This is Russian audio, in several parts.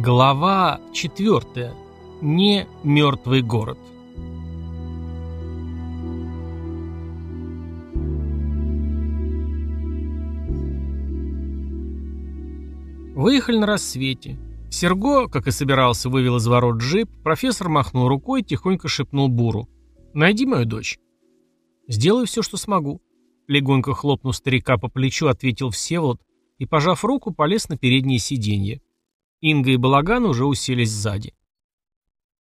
Глава 4. Не мертвый город. Выехали на рассвете. Серго, как и собирался, вывел из ворот джип, профессор махнул рукой и тихонько шепнул Буру. «Найди мою дочь». «Сделаю все, что смогу», — легонько хлопнув старика по плечу, ответил Всеволод и, пожав руку, полез на переднее сиденье. Инга и Балаган уже уселись сзади.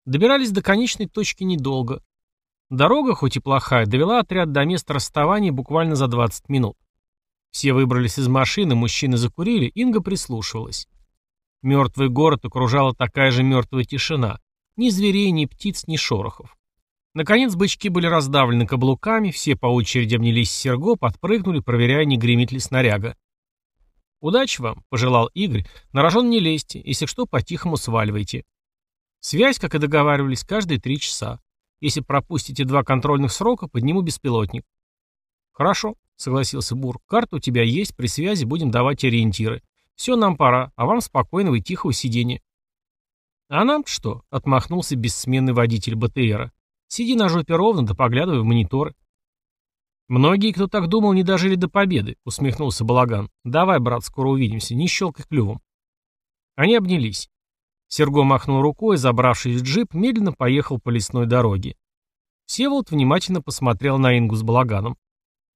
Добирались до конечной точки недолго. Дорога, хоть и плохая, довела отряд до места расставания буквально за 20 минут. Все выбрались из машины, мужчины закурили, Инга прислушивалась. Мертвый город окружала такая же мертвая тишина. Ни зверей, ни птиц, ни шорохов. Наконец бычки были раздавлены каблуками, все по очереди обнялись Серго, подпрыгнули, проверяя, не гремит ли снаряга. «Удачи вам», — пожелал Игорь. «На рожон не лезьте, если что, по-тихому сваливайте». Связь, как и договаривались, каждые три часа. Если пропустите два контрольных срока, подниму беспилотник. «Хорошо», — согласился Бур. «Карта у тебя есть, при связи будем давать ориентиры. Все, нам пора, а вам спокойного и тихого сидения». «А нам что?» — отмахнулся бессменный водитель БТРа. «Сиди на жопе ровно, да поглядывай в мониторы». «Многие, кто так думал, не дожили до победы», — усмехнулся Балаган. «Давай, брат, скоро увидимся, не щелкай клювом». Они обнялись. Серго махнул рукой, забравшись в джип, медленно поехал по лесной дороге. Всеволод внимательно посмотрел на Ингу с Балаганом.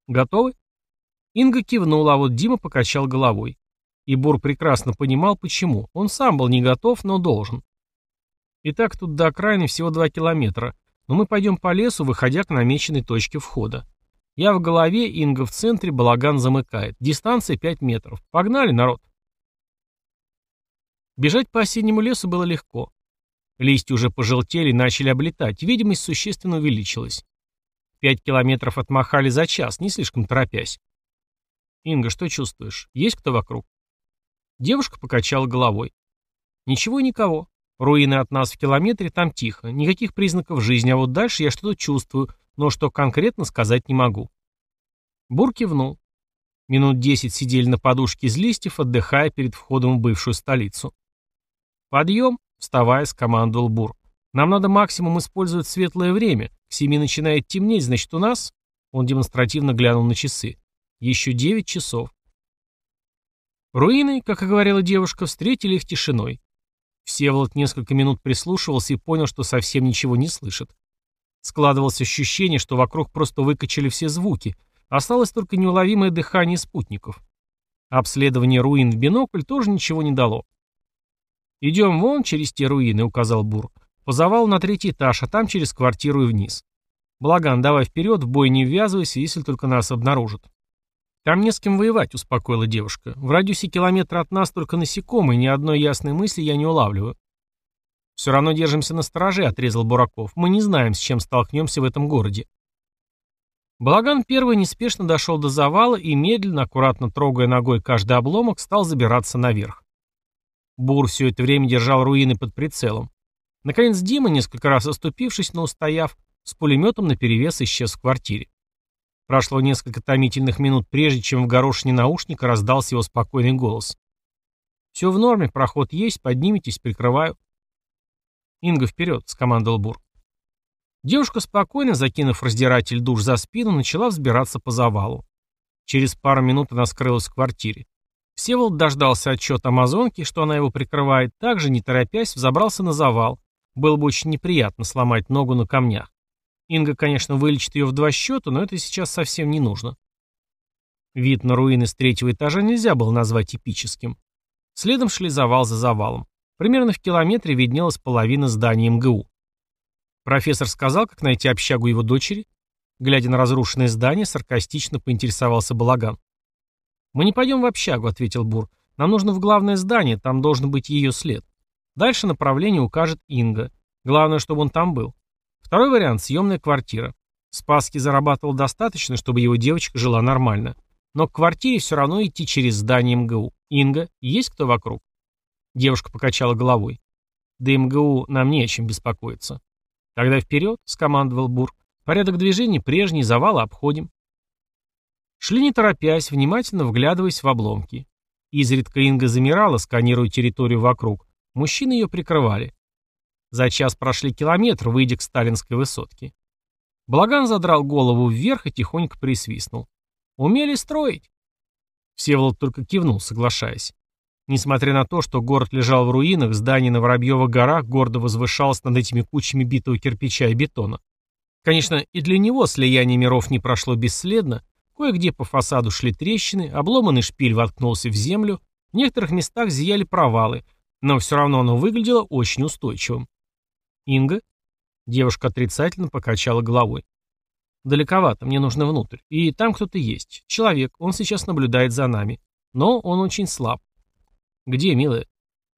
«Готовы?» Инга кивнула, а вот Дима покачал головой. И Бур прекрасно понимал, почему. Он сам был не готов, но должен. Итак, тут до окраины всего два километра, но мы пойдем по лесу, выходя к намеченной точке входа. Я в голове, Инга в центре, балаган замыкает. Дистанция 5 метров. Погнали, народ. Бежать по осеннему лесу было легко. Листья уже пожелтели и начали облетать, видимость существенно увеличилась. Пять километров отмахали за час, не слишком торопясь. «Инга, что чувствуешь? Есть кто вокруг?» Девушка покачала головой. «Ничего и никого. Руины от нас в километре, там тихо. Никаких признаков жизни, а вот дальше я что-то чувствую, но что конкретно сказать не могу. Бур кивнул. Минут десять сидели на подушке из листьев, отдыхая перед входом в бывшую столицу. «Подъем!» — вставая, скомандовал Бур. «Нам надо максимум использовать светлое время. К семи начинает темнеть, значит, у нас...» Он демонстративно глянул на часы. «Еще девять часов». Руины, как и говорила девушка, встретили их тишиной. Всеволод несколько минут прислушивался и понял, что совсем ничего не слышит. Складывалось ощущение, что вокруг просто выкачали все звуки, осталось только неуловимое дыхание спутников. Обследование руин в бинокль тоже ничего не дало. «Идем вон через те руины», — указал Бур. «По на третий этаж, а там через квартиру и вниз. Благан, давай вперед, в бой не ввязывайся, если только нас обнаружат». «Там не с кем воевать», — успокоила девушка. «В радиусе километра от нас только насекомые, ни одной ясной мысли я не улавливаю». «Все равно держимся на стороже», — отрезал Бураков. «Мы не знаем, с чем столкнемся в этом городе». Балаган первый неспешно дошел до завала и, медленно, аккуратно трогая ногой каждый обломок, стал забираться наверх. Бур все это время держал руины под прицелом. Наконец Дима, несколько раз оступившись, но устояв, с пулеметом наперевес исчез в квартире. Прошло несколько томительных минут, прежде чем в горошине наушника раздался его спокойный голос. «Все в норме, проход есть, поднимитесь, прикрываю». «Инга, вперед!» — скомандовал Бур. Девушка спокойно, закинув раздиратель душ за спину, начала взбираться по завалу. Через пару минут она скрылась в квартире. Всеволод дождался отчета Амазонки, что она его прикрывает, также, не торопясь, взобрался на завал. Было бы очень неприятно сломать ногу на камнях. Инга, конечно, вылечит ее в два счета, но это сейчас совсем не нужно. Вид на руины с третьего этажа нельзя было назвать эпическим. Следом шли завал за завалом. Примерно в километре виднелась половина здания МГУ. Профессор сказал, как найти общагу его дочери. Глядя на разрушенное здание, саркастично поинтересовался Балаган. «Мы не пойдем в общагу», — ответил Бур. «Нам нужно в главное здание, там должен быть ее след. Дальше направление укажет Инга. Главное, чтобы он там был. Второй вариант — съемная квартира. Спаски зарабатывал достаточно, чтобы его девочка жила нормально. Но к квартире все равно идти через здание МГУ. Инга, есть кто вокруг?» Девушка покачала головой. «Да МГУ нам не о чем беспокоиться». «Тогда вперед», — скомандовал Бур. «Порядок движения прежний, завалы обходим». Шли не торопясь, внимательно вглядываясь в обломки. Изредка Инга замирала, сканируя территорию вокруг, Мужчины ее прикрывали. За час прошли километр, выйдя к сталинской высотке. Благан задрал голову вверх и тихонько присвистнул. «Умели строить?» Всеволод только кивнул, соглашаясь. Несмотря на то, что город лежал в руинах, здание на Воробьевых горах гордо возвышалось над этими кучами битого кирпича и бетона. Конечно, и для него слияние миров не прошло бесследно, кое-где по фасаду шли трещины, обломанный шпиль воткнулся в землю, в некоторых местах зияли провалы, но все равно оно выглядело очень устойчивым. «Инга?» Девушка отрицательно покачала головой. «Далековато, мне нужно внутрь. И там кто-то есть. Человек, он сейчас наблюдает за нами. Но он очень слаб». «Где, милая?»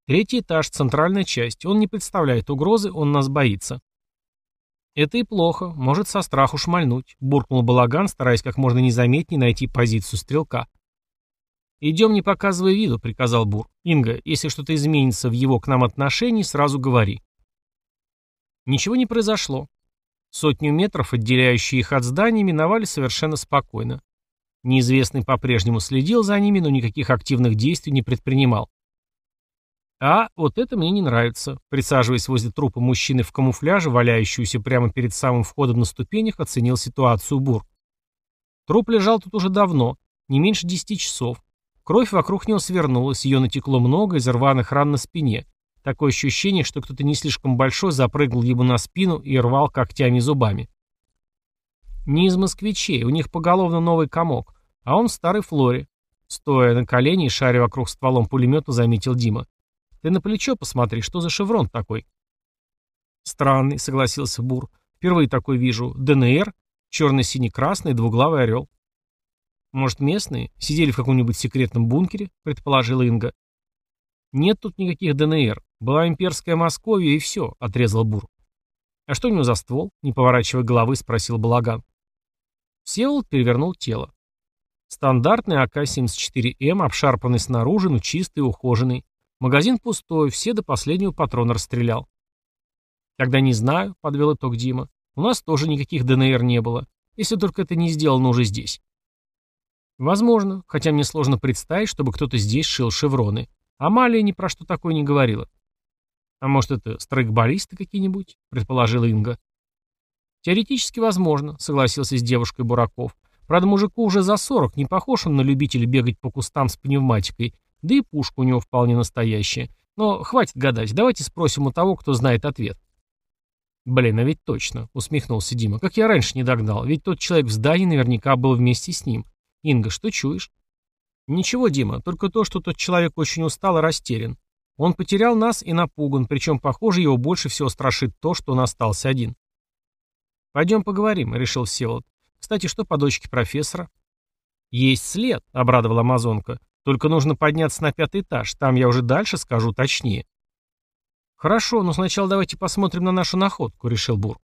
«Третий этаж, центральная часть. Он не представляет угрозы, он нас боится». «Это и плохо. Может со страху шмальнуть», — буркнул Балаган, стараясь как можно незаметнее найти позицию стрелка. «Идем, не показывая виду», — приказал Бур. «Инга, если что-то изменится в его к нам отношении, сразу говори». Ничего не произошло. Сотню метров, отделяющие их от здания, миновали совершенно спокойно. Неизвестный по-прежнему следил за ними, но никаких активных действий не предпринимал. А вот это мне не нравится. Присаживаясь возле трупа мужчины в камуфляже, валяющегося прямо перед самым входом на ступенях, оценил ситуацию Бур. Труп лежал тут уже давно, не меньше десяти часов. Кровь вокруг него свернулась, ее натекло много из рваных ран на спине. Такое ощущение, что кто-то не слишком большой запрыгнул ему на спину и рвал когтями и зубами. Не из москвичей, у них поголовно новый комок, а он в старой флоре. Стоя на колени и шаря вокруг стволом пулемета, заметил Дима. Ты на плечо посмотри, что за шеврон такой?» «Странный», — согласился Бур. «Впервые такой вижу. ДНР, черно-синий-красный, двуглавый орел». «Может, местные? Сидели в каком-нибудь секретном бункере?» — предположила Инга. «Нет тут никаких ДНР. Была имперская Московия и все», — отрезал Бур. «А что у него за ствол?» — не поворачивая головы, спросил Балаган. Всеволод перевернул тело. Стандартный АК-74М, обшарпанный снаружи, но чистый и ухоженный. Магазин пустой, все до последнего патрона расстрелял. Тогда не знаю, подвел итог Дима. У нас тоже никаких ДНР не было, если только это не сделано уже здесь. Возможно, хотя мне сложно представить, чтобы кто-то здесь шил шевроны. Амалия ни про что такое не говорила. А может, это страйкболисты какие-нибудь, предположила Инга. Теоретически возможно, согласился с девушкой Бураков. Правда, мужику уже за сорок, не похож он на любителя бегать по кустам с пневматикой, да и пушка у него вполне настоящая. Но хватит гадать, давайте спросим у того, кто знает ответ. «Блин, а ведь точно», — усмехнулся Дима. «Как я раньше не догнал, ведь тот человек в здании наверняка был вместе с ним. Инга, что чуешь?» «Ничего, Дима, только то, что тот человек очень устал и растерян. Он потерял нас и напуган, причем, похоже, его больше всего страшит то, что он остался один». «Пойдем поговорим», — решил Всеволод. «Кстати, что по дочке профессора?» «Есть след», — обрадовала Амазонка. Только нужно подняться на пятый этаж, там я уже дальше скажу точнее. Хорошо, но сначала давайте посмотрим на нашу находку, решил Бур.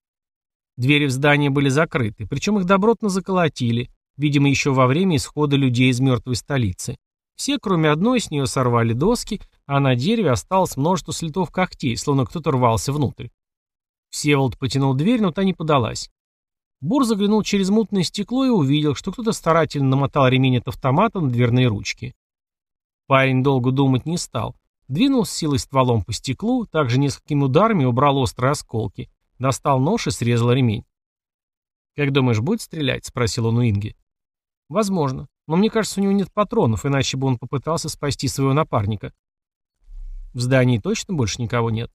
Двери в здание были закрыты, причем их добротно заколотили, видимо, еще во время исхода людей из мертвой столицы. Все, кроме одной, с нее сорвали доски, а на дереве осталось множество следов когтей, словно кто-то рвался внутрь. Всеволод потянул дверь, но та не подалась. Бур заглянул через мутное стекло и увидел, что кто-то старательно намотал ремень от автомата на дверные ручки. Парень долго думать не стал. Двинул с силой стволом по стеклу, также несколькими ударами убрал острые осколки. Достал нож и срезал ремень. «Как думаешь, будет стрелять?» — спросил он у Инги. «Возможно. Но мне кажется, у него нет патронов, иначе бы он попытался спасти своего напарника». «В здании точно больше никого нет?»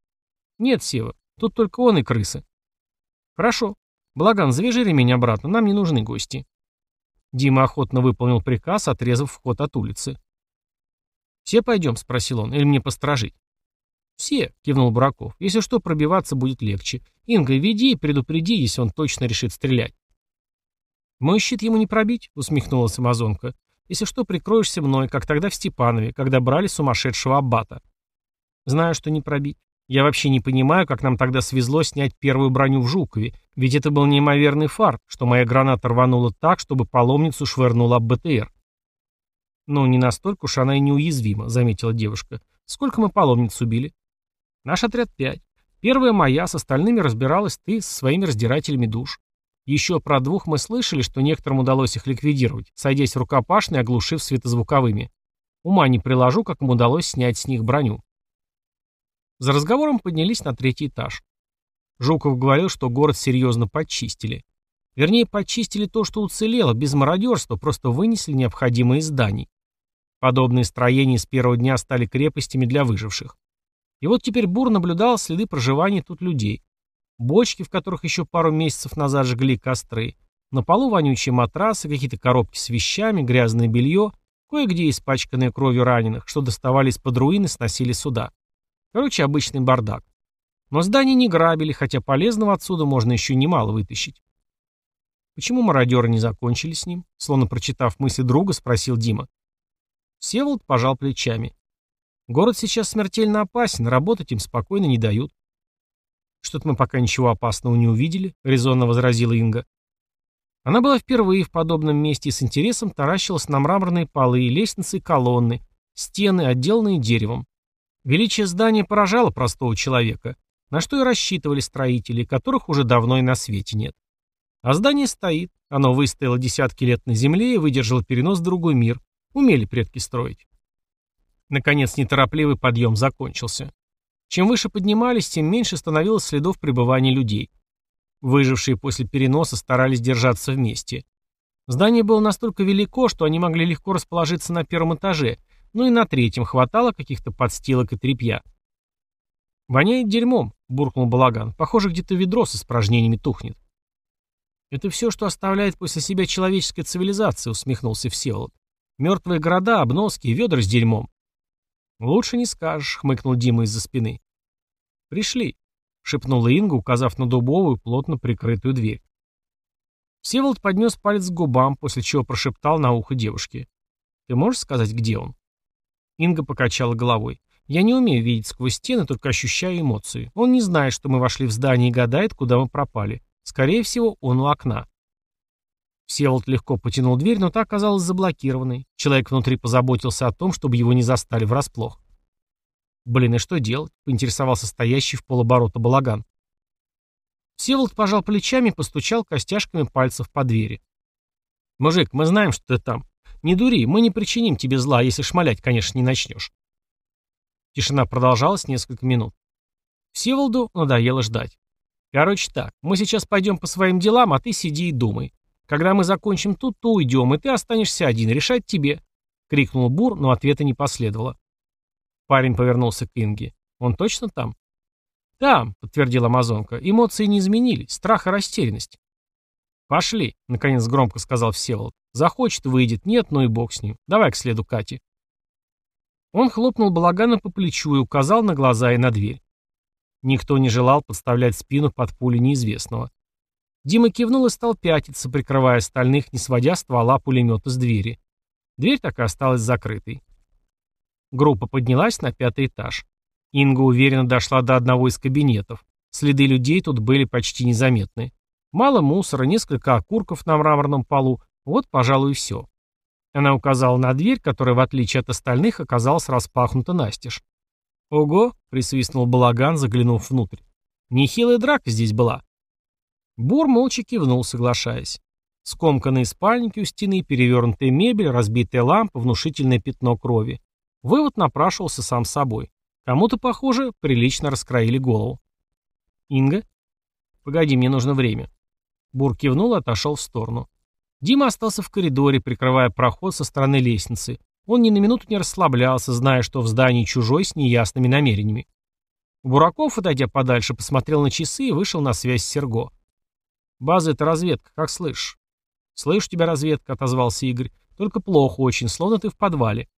«Нет, Сева. Тут только он и крысы». «Хорошо. Благан, завяжи ремень обратно, нам не нужны гости». Дима охотно выполнил приказ, отрезав вход от улицы. «Все пойдем?» — спросил он. «Или мне посторожить?» «Все», — кивнул Бураков. «Если что, пробиваться будет легче. Инга, веди и предупреди, если он точно решит стрелять». «Мой щит ему не пробить», — усмехнулась Амазонка. «Если что, прикроешься мной, как тогда в Степанове, когда брали сумасшедшего аббата». «Знаю, что не пробить. Я вообще не понимаю, как нам тогда свезло снять первую броню в Жукове, ведь это был неимоверный фарт, что моя граната рванула так, чтобы паломницу швырнула об БТР. «Ну, не настолько уж она и неуязвима», — заметила девушка. «Сколько мы паломниц убили?» «Наш отряд пять. Первая моя, с остальными разбиралась ты со своими раздирателями душ. Еще про двух мы слышали, что некоторым удалось их ликвидировать, сойдясь рукопашной, оглушив светозвуковыми. Ума не приложу, как им удалось снять с них броню». За разговором поднялись на третий этаж. Жуков говорил, что город серьезно подчистили. Вернее, подчистили то, что уцелело, без мародерства, просто вынесли необходимые зданий. Подобные строения с первого дня стали крепостями для выживших. И вот теперь Бур наблюдал следы проживания тут людей. Бочки, в которых еще пару месяцев назад жгли костры, на полу вонючие матрасы, какие-то коробки с вещами, грязное белье, кое-где испачканные кровью раненых, что доставали из-под руины, сносили сюда. Короче, обычный бардак. Но здания не грабили, хотя полезного отсюда можно еще немало вытащить. Почему мародеры не закончили с ним? Словно прочитав мысли друга, спросил Дима. Севолод пожал плечами. Город сейчас смертельно опасен, работать им спокойно не дают. Что-то мы пока ничего опасного не увидели, резонно возразила Инга. Она была впервые в подобном месте и с интересом таращилась на мраморные полы, лестницы и колонны, стены, отделанные деревом. Величие здания поражало простого человека, на что и рассчитывали строители, которых уже давно и на свете нет. А здание стоит, оно выстояло десятки лет на земле и выдержало перенос в другой мир, умели предки строить. Наконец неторопливый подъем закончился. Чем выше поднимались, тем меньше становилось следов пребывания людей. Выжившие после переноса старались держаться вместе. Здание было настолько велико, что они могли легко расположиться на первом этаже, но и на третьем хватало каких-то подстилок и тряпья. «Воняет дерьмом», — буркнул Балаган. «Похоже, где-то ведро с испражнениями тухнет». «Это все, что оставляет после себя человеческая цивилизация», — усмехнулся Всеволод. «Мертвые города, обноски, ведра с дерьмом». «Лучше не скажешь», — хмыкнул Дима из-за спины. «Пришли», — шепнула Инга, указав на дубовую, плотно прикрытую дверь. Всеволод поднес палец к губам, после чего прошептал на ухо девушке. «Ты можешь сказать, где он?» Инга покачала головой. «Я не умею видеть сквозь стены, только ощущаю эмоции. Он не знает, что мы вошли в здание и гадает, куда мы пропали. Скорее всего, он у окна». Всеволод легко потянул дверь, но та оказалась заблокированной. Человек внутри позаботился о том, чтобы его не застали врасплох. «Блин, и что делать?» — поинтересовался стоящий в полоборота балаган. Всеволод пожал плечами и постучал костяшками пальцев по двери. «Мужик, мы знаем, что ты там. Не дури, мы не причиним тебе зла, если шмалять, конечно, не начнешь». Тишина продолжалась несколько минут. Всеволоду надоело ждать. «Короче так, мы сейчас пойдем по своим делам, а ты сиди и думай. Когда мы закончим тут, то уйдем, и ты останешься один, решать тебе», — крикнул Бур, но ответа не последовало. Парень повернулся к Инге. «Он точно там?» «Там», — подтвердила Амазонка. «Эмоции не изменились, страх и растерянность». «Пошли», — наконец громко сказал Всеволод. «Захочет, выйдет, нет, ну и бог с ним. Давай к следу Кати». Он хлопнул балагана по плечу и указал на глаза и на дверь. Никто не желал подставлять спину под пули неизвестного. Дима кивнул и стал пятиться, прикрывая остальных, не сводя ствола пулемета с двери. Дверь так и осталась закрытой. Группа поднялась на пятый этаж. Инга уверенно дошла до одного из кабинетов. Следы людей тут были почти незаметны. Мало мусора, несколько окурков на мраморном полу. Вот, пожалуй, все. Она указала на дверь, которая, в отличие от остальных, оказалась распахнута настежь. «Ого!» — присвистнул Балаган, заглянув внутрь. «Нехилая драка здесь была». Бур молча кивнул, соглашаясь. Скомканные спальники у стены, перевернутая мебель, разбитая лампа, внушительное пятно крови. Вывод напрашивался сам собой. Кому-то, похоже, прилично раскроили голову. «Инга?» «Погоди, мне нужно время». Бур кивнул и отошел в сторону. Дима остался в коридоре, прикрывая проход со стороны лестницы. Он ни на минуту не расслаблялся, зная, что в здании чужой с неясными намерениями. Бураков, отойдя подальше, посмотрел на часы и вышел на связь с Серго. «База — это разведка, как слышишь?» «Слышу тебя, разведка», — отозвался Игорь. «Только плохо очень, словно ты в подвале».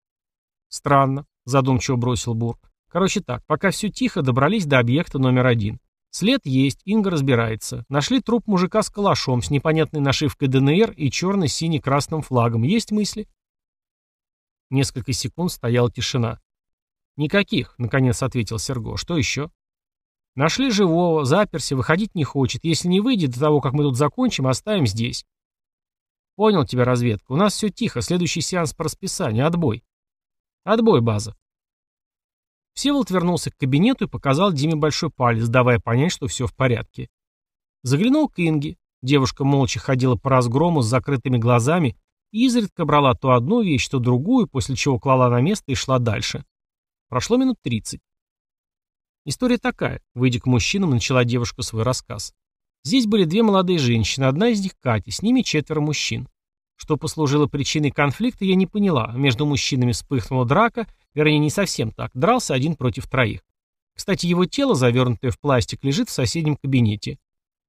«Странно», — задумчиво бросил Бург. «Короче так, пока все тихо, добрались до объекта номер один. След есть, Инга разбирается. Нашли труп мужика с калашом, с непонятной нашивкой ДНР и черно-сине-красным флагом. Есть мысли?» Несколько секунд стояла тишина. «Никаких», — наконец ответил Серго. «Что еще?» Нашли живого, заперся, выходить не хочет. Если не выйдет до того, как мы тут закончим, оставим здесь. Понял тебя, разведка. У нас все тихо. Следующий сеанс по расписанию. Отбой. Отбой, база. Всеволод вернулся к кабинету и показал Диме большой палец, давая понять, что все в порядке. Заглянул к Инге. Девушка молча ходила по разгрому с закрытыми глазами и изредка брала то одну вещь, то другую, после чего клала на место и шла дальше. Прошло минут тридцать. История такая. Выйдя к мужчинам, начала девушка свой рассказ. Здесь были две молодые женщины, одна из них Катя, с ними четверо мужчин. Что послужило причиной конфликта, я не поняла. Между мужчинами вспыхнула драка, вернее, не совсем так. Дрался один против троих. Кстати, его тело, завернутое в пластик, лежит в соседнем кабинете.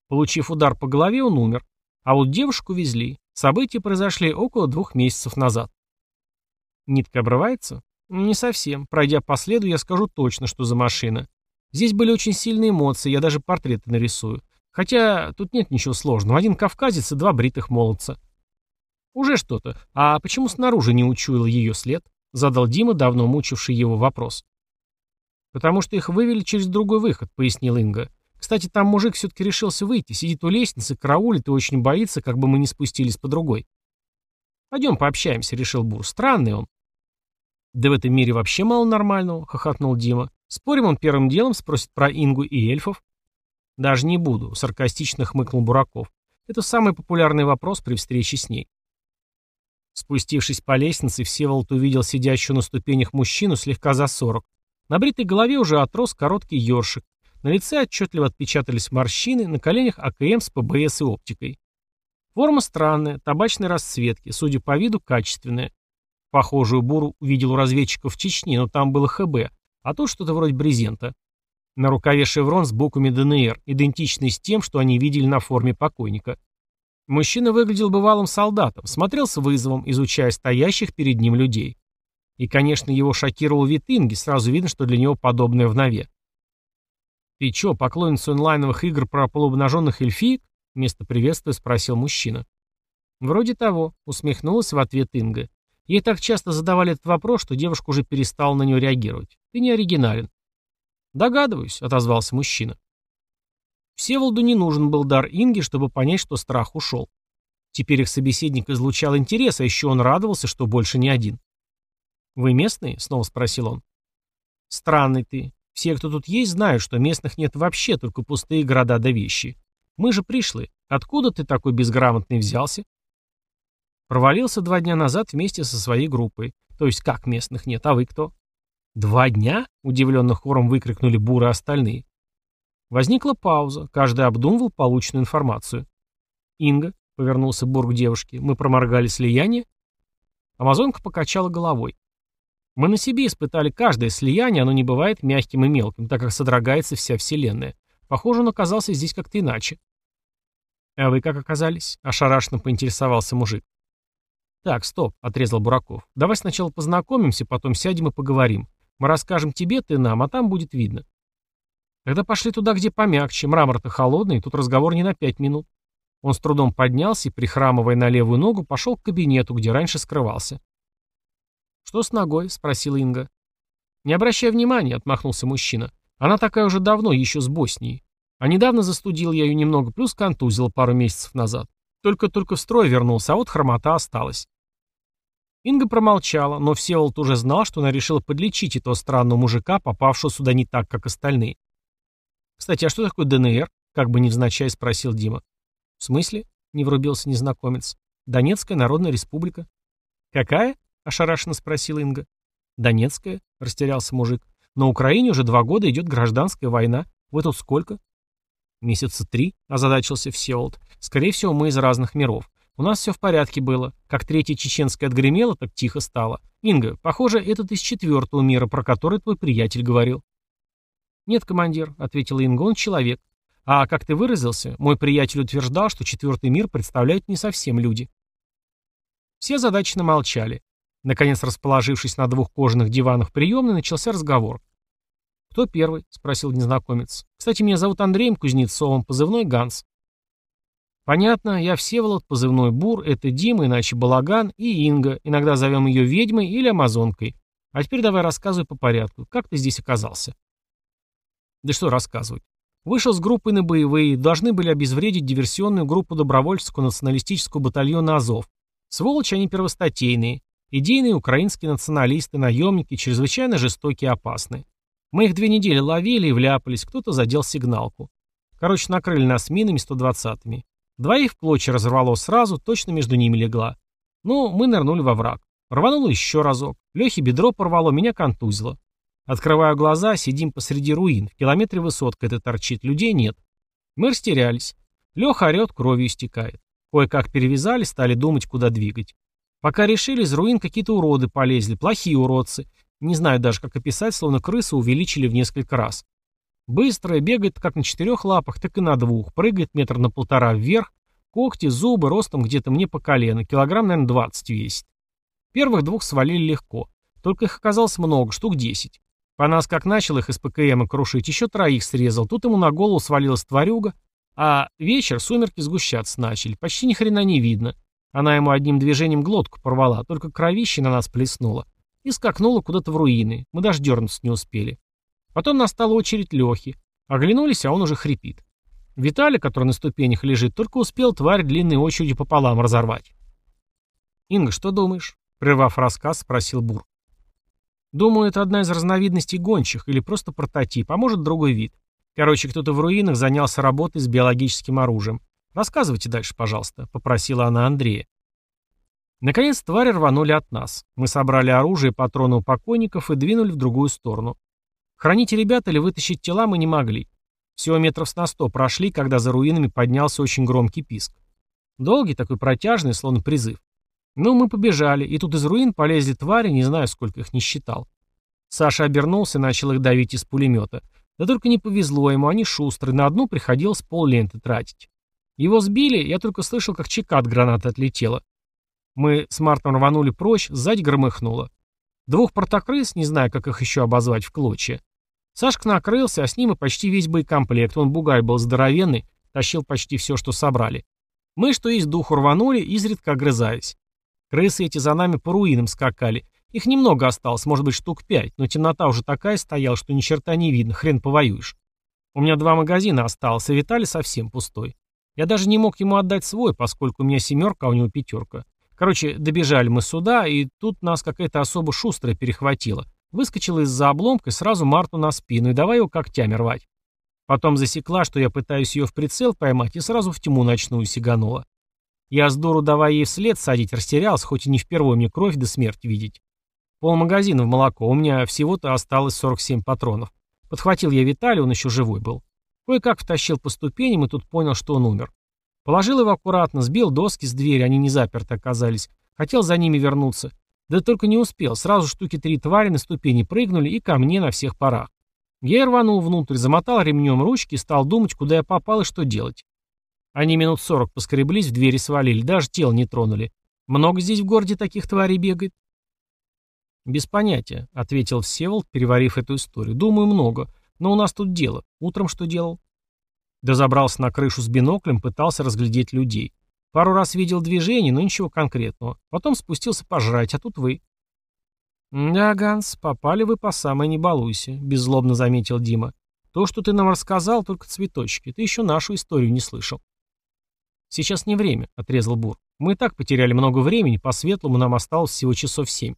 Получив удар по голове, он умер. А вот девушку везли. События произошли около двух месяцев назад. Нитка обрывается? Не совсем. Пройдя по следу, я скажу точно, что за машина. Здесь были очень сильные эмоции, я даже портреты нарисую. Хотя тут нет ничего сложного. Один кавказец и два бритых молодца. Уже что-то. А почему снаружи не учуял ее след? Задал Дима, давно мучивший его вопрос. Потому что их вывели через другой выход, пояснил Инга. Кстати, там мужик все-таки решился выйти, сидит у лестницы, караулит и очень боится, как бы мы не спустились по другой. Пойдем пообщаемся, решил Бур. Странный он. Да в этом мире вообще мало нормального, хохотнул Дима. Спорим, он первым делом спросит про Ингу и эльфов? Даже не буду, саркастично хмыкнул Бураков. Это самый популярный вопрос при встрече с ней. Спустившись по лестнице, Всеволод увидел сидящего на ступенях мужчину слегка за сорок. На бритой голове уже отрос короткий ёршик. На лице отчетливо отпечатались морщины, на коленях АКМ с ПБС и оптикой. Форма странная, табачной расцветки, судя по виду, качественная. Похожую буру увидел у разведчиков в Чечне, но там было ХБ, а тут что-то вроде брезента. На рукаве шеврон с буквами ДНР, идентичный с тем, что они видели на форме покойника. Мужчина выглядел бывалым солдатом, смотрел с вызовом, изучая стоящих перед ним людей. И, конечно, его шокировал вид Инги, сразу видно, что для него подобное в нове. «Ты чё, поклонница онлайновых игр про полуобнаженных эльфиек?» Вместо приветствия спросил мужчина. «Вроде того», — усмехнулась в ответ Инга. Ей так часто задавали этот вопрос, что девушка уже перестала на него реагировать. «Ты не оригинален». «Догадываюсь», — отозвался мужчина. Всеволоду не нужен был дар Инги, чтобы понять, что страх ушел. Теперь их собеседник излучал интерес, а еще он радовался, что больше не один. «Вы местные?» — снова спросил он. «Странный ты. Все, кто тут есть, знают, что местных нет вообще, только пустые города да вещи. Мы же пришли. Откуда ты такой безграмотный взялся?» Провалился два дня назад вместе со своей группой. То есть как местных нет, а вы кто? «Два дня?» — удивленно хором выкрикнули буры остальные. Возникла пауза, каждый обдумывал полученную информацию. «Инга», — повернулся Бург к девушке, — «мы проморгали слияние?» Амазонка покачала головой. «Мы на себе испытали каждое слияние, оно не бывает мягким и мелким, так как содрогается вся Вселенная. Похоже, он оказался здесь как-то иначе». «А вы как оказались?» — ошарашенно поинтересовался мужик. «Так, стоп», — отрезал Бураков. «Давай сначала познакомимся, потом сядем и поговорим. Мы расскажем тебе, ты нам, а там будет видно». Тогда пошли туда, где помягче, мрамор-то холодный, тут разговор не на пять минут. Он с трудом поднялся и, прихрамывая на левую ногу, пошел к кабинету, где раньше скрывался. «Что с ногой?» — спросила Инга. «Не обращай внимания», — отмахнулся мужчина. «Она такая уже давно, еще с Боснии. А недавно застудил я ее немного, плюс контузил пару месяцев назад. Только-только в строй вернулся, а вот хромота осталась». Инга промолчала, но Всеволод уже знал, что она решила подлечить этого странного мужика, попавшего сюда не так, как остальные. «Кстати, а что такое ДНР?» — как бы невзначай спросил Дима. «В смысле?» — не врубился незнакомец. «Донецкая Народная Республика». «Какая?» — ошарашенно спросил Инга. «Донецкая», — растерялся мужик. «На Украине уже два года идет гражданская война. Вы тут сколько?» «Месяца три», — озадачился Всеволод. «Скорее всего, мы из разных миров. У нас все в порядке было. Как третья чеченская отгремела, так тихо стало. Инга, похоже, этот из четвертого мира, про который твой приятель говорил». «Нет, командир», — ответил Инга, — «он человек. А как ты выразился, мой приятель утверждал, что четвертый мир представляют не совсем люди». Все задачно молчали. Наконец, расположившись на двух кожаных диванах приемной, начался разговор. «Кто первый?» — спросил незнакомец. «Кстати, меня зовут Андреем Кузнецовым, позывной Ганс». «Понятно, я Всеволод, позывной Бур, это Дима, иначе Балаган, и Инга, иногда зовем ее ведьмой или амазонкой. А теперь давай рассказывай по порядку, как ты здесь оказался?» Да что рассказывать. Вышел с группой на боевые, должны были обезвредить диверсионную группу добровольческого националистического батальона «Азов». Сволочи они первостатейные. Идейные украинские националисты, наемники, чрезвычайно жестокие и опасные. Мы их две недели ловили и вляпались, кто-то задел сигналку. Короче, накрыли нас минами 120-ми. Двоих в клочья разорвало сразу, точно между ними легла. Ну, мы нырнули во враг. Рвануло еще разок. Лехе бедро порвало, меня контузило. Открываю глаза, сидим посреди руин. В километре высотка это торчит, людей нет. Мы растерялись. Леха орет, кровью истекает. Кое-как перевязали, стали думать, куда двигать. Пока решили, из руин какие-то уроды полезли, плохие уродцы. Не знаю даже, как описать, словно крысы увеличили в несколько раз. Быстрая, бегает как на четырех лапах, так и на двух, прыгает метр на полтора вверх, когти, зубы, ростом где-то мне по колено, килограмм, наверное, двадцать весит. Первых двух свалили легко, только их оказалось много, штук десять. По нас как начал их из ПКМа крушить, еще троих срезал, тут ему на голову свалилась тварюга, а вечер сумерки сгущаться начали, почти ни хрена не видно. Она ему одним движением глотку порвала, только кровище на нас плеснула. И скакнула куда-то в руины. Мы даже дернуться не успели. Потом настала очередь Лехи. Оглянулись, а он уже хрипит. Виталий, который на ступенях лежит, только успел тварь длинной очередью пополам разорвать. «Инга, что думаешь?» Прервав рассказ, спросил Бур. «Думаю, это одна из разновидностей гончих или просто прототип, а может другой вид. Короче, кто-то в руинах занялся работой с биологическим оружием. «Рассказывайте дальше, пожалуйста», — попросила она Андрея. Наконец твари рванули от нас. Мы собрали оружие патроны у покойников и двинули в другую сторону. Хранить ребят или вытащить тела мы не могли. Всего метров с на сто прошли, когда за руинами поднялся очень громкий писк. Долгий, такой протяжный, словно призыв. Ну, мы побежали, и тут из руин полезли твари, не знаю, сколько их не считал. Саша обернулся и начал их давить из пулемета. Да только не повезло ему, они шустрые, на одну приходилось пол ленты тратить. Его сбили, я только слышал, как чека от гранаты отлетела. Мы с Мартом рванули прочь, сзади громыхнуло. Двух портокрыс, не знаю, как их еще обозвать в клочья. Сашка накрылся, а с ним и почти весь боекомплект. Он бугай был здоровенный, тащил почти все, что собрали. Мы, что есть духу, рванули, изредка огрызаясь. Крысы эти за нами по руинам скакали. Их немного осталось, может быть, штук пять, но темнота уже такая стояла, что ни черта не видно, хрен повоюешь. У меня два магазина осталось, и Виталий совсем пустой. Я даже не мог ему отдать свой, поскольку у меня семерка, а у него пятерка. Короче, добежали мы сюда, и тут нас какая-то особо шустрая перехватила. Выскочила из-за обломка и сразу Марту на спину, и давай его когтями рвать. Потом засекла, что я пытаюсь ее в прицел поймать, и сразу в тьму ночную сиганула. Я с дуру давая ей вслед садить растерялся, хоть и не впервые мне кровь до смерти видеть. Пол магазина в молоко, у меня всего-то осталось 47 патронов. Подхватил я Виталий, он еще живой был. Кое-как втащил по ступеням и тут понял, что он умер. Положил его аккуратно, сбил доски с двери, они не заперты оказались. Хотел за ними вернуться. Да только не успел, сразу штуки три твари на ступени прыгнули и ко мне на всех парах. Я рванул внутрь, замотал ремнем ручки и стал думать, куда я попал и что делать. Они минут сорок поскреблись, в двери свалили, даже тело не тронули. Много здесь в городе таких тварей бегает? «Без понятия», — ответил Всеволод, переварив эту историю. «Думаю, много. Но у нас тут дело. Утром что делал?» Да забрался на крышу с биноклем, пытался разглядеть людей. Пару раз видел движение, но ничего конкретного. Потом спустился пожрать, а тут вы. «Да, Ганс, попали вы по самой не балуйся», — беззлобно заметил Дима. «То, что ты нам рассказал, только цветочки. Ты еще нашу историю не слышал». «Сейчас не время», — отрезал Бур. «Мы и так потеряли много времени, по-светлому нам осталось всего часов семь».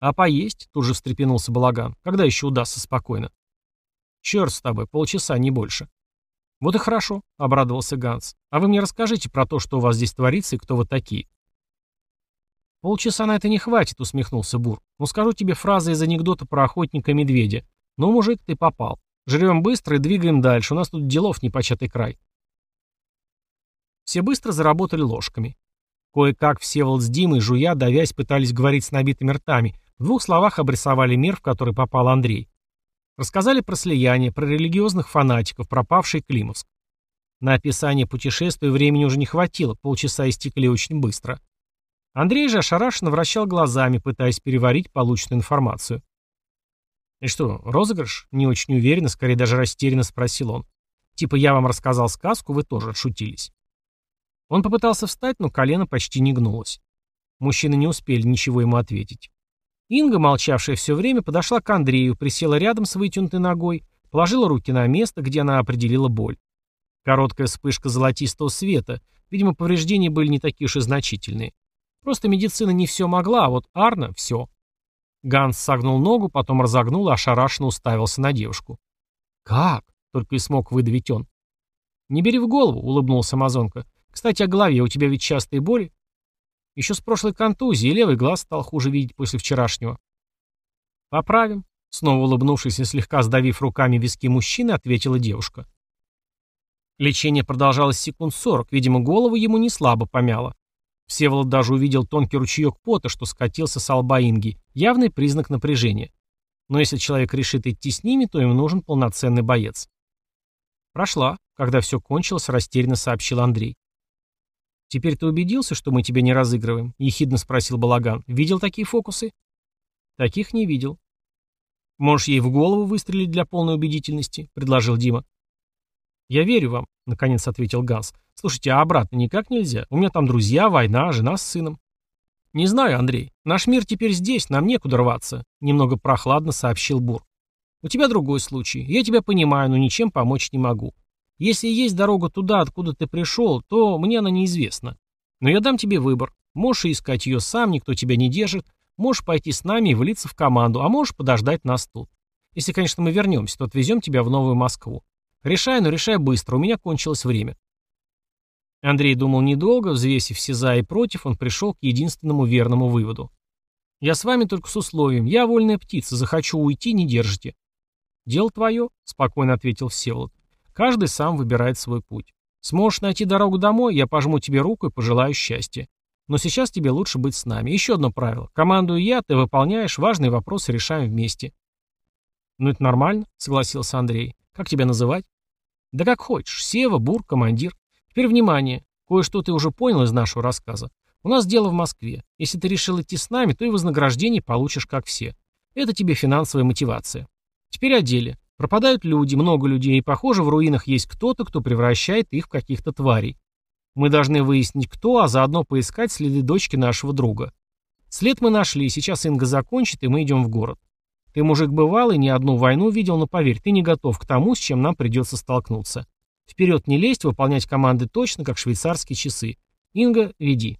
«А поесть?» — тут же встрепенулся Балаган. «Когда еще удастся спокойно?» «Черт с тобой, полчаса, не больше». «Вот и хорошо», — обрадовался Ганс. «А вы мне расскажите про то, что у вас здесь творится и кто вы такие». «Полчаса на это не хватит», — усмехнулся Бур. «Ну скажу тебе фразы из анекдота про охотника-медведя. Ну, мужик, ты попал. Жрем быстро и двигаем дальше. У нас тут делов непочатый край». Все быстро заработали ложками. Кое-как Всеволод с Димой, жуя, давясь, пытались говорить с набитыми ртами. В двух словах обрисовали мир, в который попал Андрей. Рассказали про слияние, про религиозных фанатиков, пропавший Климовск. На описание путешествия времени уже не хватило, полчаса истекли очень быстро. Андрей же ошарашенно вращал глазами, пытаясь переварить полученную информацию. «И что, розыгрыш?» — не очень уверенно, скорее даже растерянно спросил он. «Типа я вам рассказал сказку, вы тоже отшутились». Он попытался встать, но колено почти не гнулось. Мужчины не успели ничего ему ответить. Инга, молчавшая все время, подошла к Андрею, присела рядом с вытянутой ногой, положила руки на место, где она определила боль. Короткая вспышка золотистого света, видимо, повреждения были не такие уж и значительные. Просто медицина не все могла, а вот Арна — все. Ганс согнул ногу, потом разогнул и ошарашенно уставился на девушку. «Как?» — только и смог выдавить он. «Не бери в голову», — улыбнулась Амазонка. «Кстати, о голове, у тебя ведь частые боли?» Еще с прошлой контузии левый глаз стал хуже видеть после вчерашнего. Поправим. Снова улыбнувшись и слегка сдавив руками виски мужчины, ответила девушка. Лечение продолжалось секунд сорок, видимо, голову ему не слабо помяло. Всеволод даже увидел тонкий ручеек пота, что скатился с алба Инги, явный признак напряжения. Но если человек решит идти с ними, то им нужен полноценный боец. Прошла, когда все кончилось, растерянно сообщил Андрей. «Теперь ты убедился, что мы тебя не разыгрываем?» — ехидно спросил Балаган. «Видел такие фокусы?» «Таких не видел». «Можешь ей в голову выстрелить для полной убедительности?» — предложил Дима. «Я верю вам», — наконец ответил Ганс. «Слушайте, а обратно никак нельзя? У меня там друзья, война, жена с сыном». «Не знаю, Андрей. Наш мир теперь здесь, нам некуда рваться», — немного прохладно сообщил Бур. «У тебя другой случай. Я тебя понимаю, но ничем помочь не могу. Если есть дорога туда, откуда ты пришел, то мне она неизвестна. Но я дам тебе выбор. Можешь искать ее сам, никто тебя не держит. Можешь пойти с нами и влиться в команду, а можешь подождать нас тут. Если, конечно, мы вернемся, то отвезем тебя в Новую Москву. Решай, но решай быстро, у меня кончилось время. Андрей думал недолго, взвесив все за и против, он пришел к единственному верному выводу. «Я с вами только с условием. Я вольная птица, захочу уйти, не держите». «Дело твое», — спокойно ответил Всеволод. «Каждый сам выбирает свой путь. Сможешь найти дорогу домой, я пожму тебе руку и пожелаю счастья. Но сейчас тебе лучше быть с нами. Еще одно правило. Командую я, ты выполняешь, важные вопросы решаем вместе». «Ну это нормально», — согласился Андрей. «Как тебя называть?» «Да как хочешь. Сева, Бур, командир. Теперь внимание. Кое-что ты уже понял из нашего рассказа. У нас дело в Москве. Если ты решил идти с нами, то и вознаграждение получишь, как все. Это тебе финансовая мотивация. Теперь о деле. Пропадают люди, много людей, и, похоже, в руинах есть кто-то, кто превращает их в каких-то тварей. Мы должны выяснить, кто, а заодно поискать следы дочки нашего друга. След мы нашли, сейчас Инга закончит, и мы идем в город. Ты мужик бывалый, ни одну войну видел, но поверь, ты не готов к тому, с чем нам придется столкнуться. Вперед не лезть, выполнять команды точно, как швейцарские часы. Инга, веди.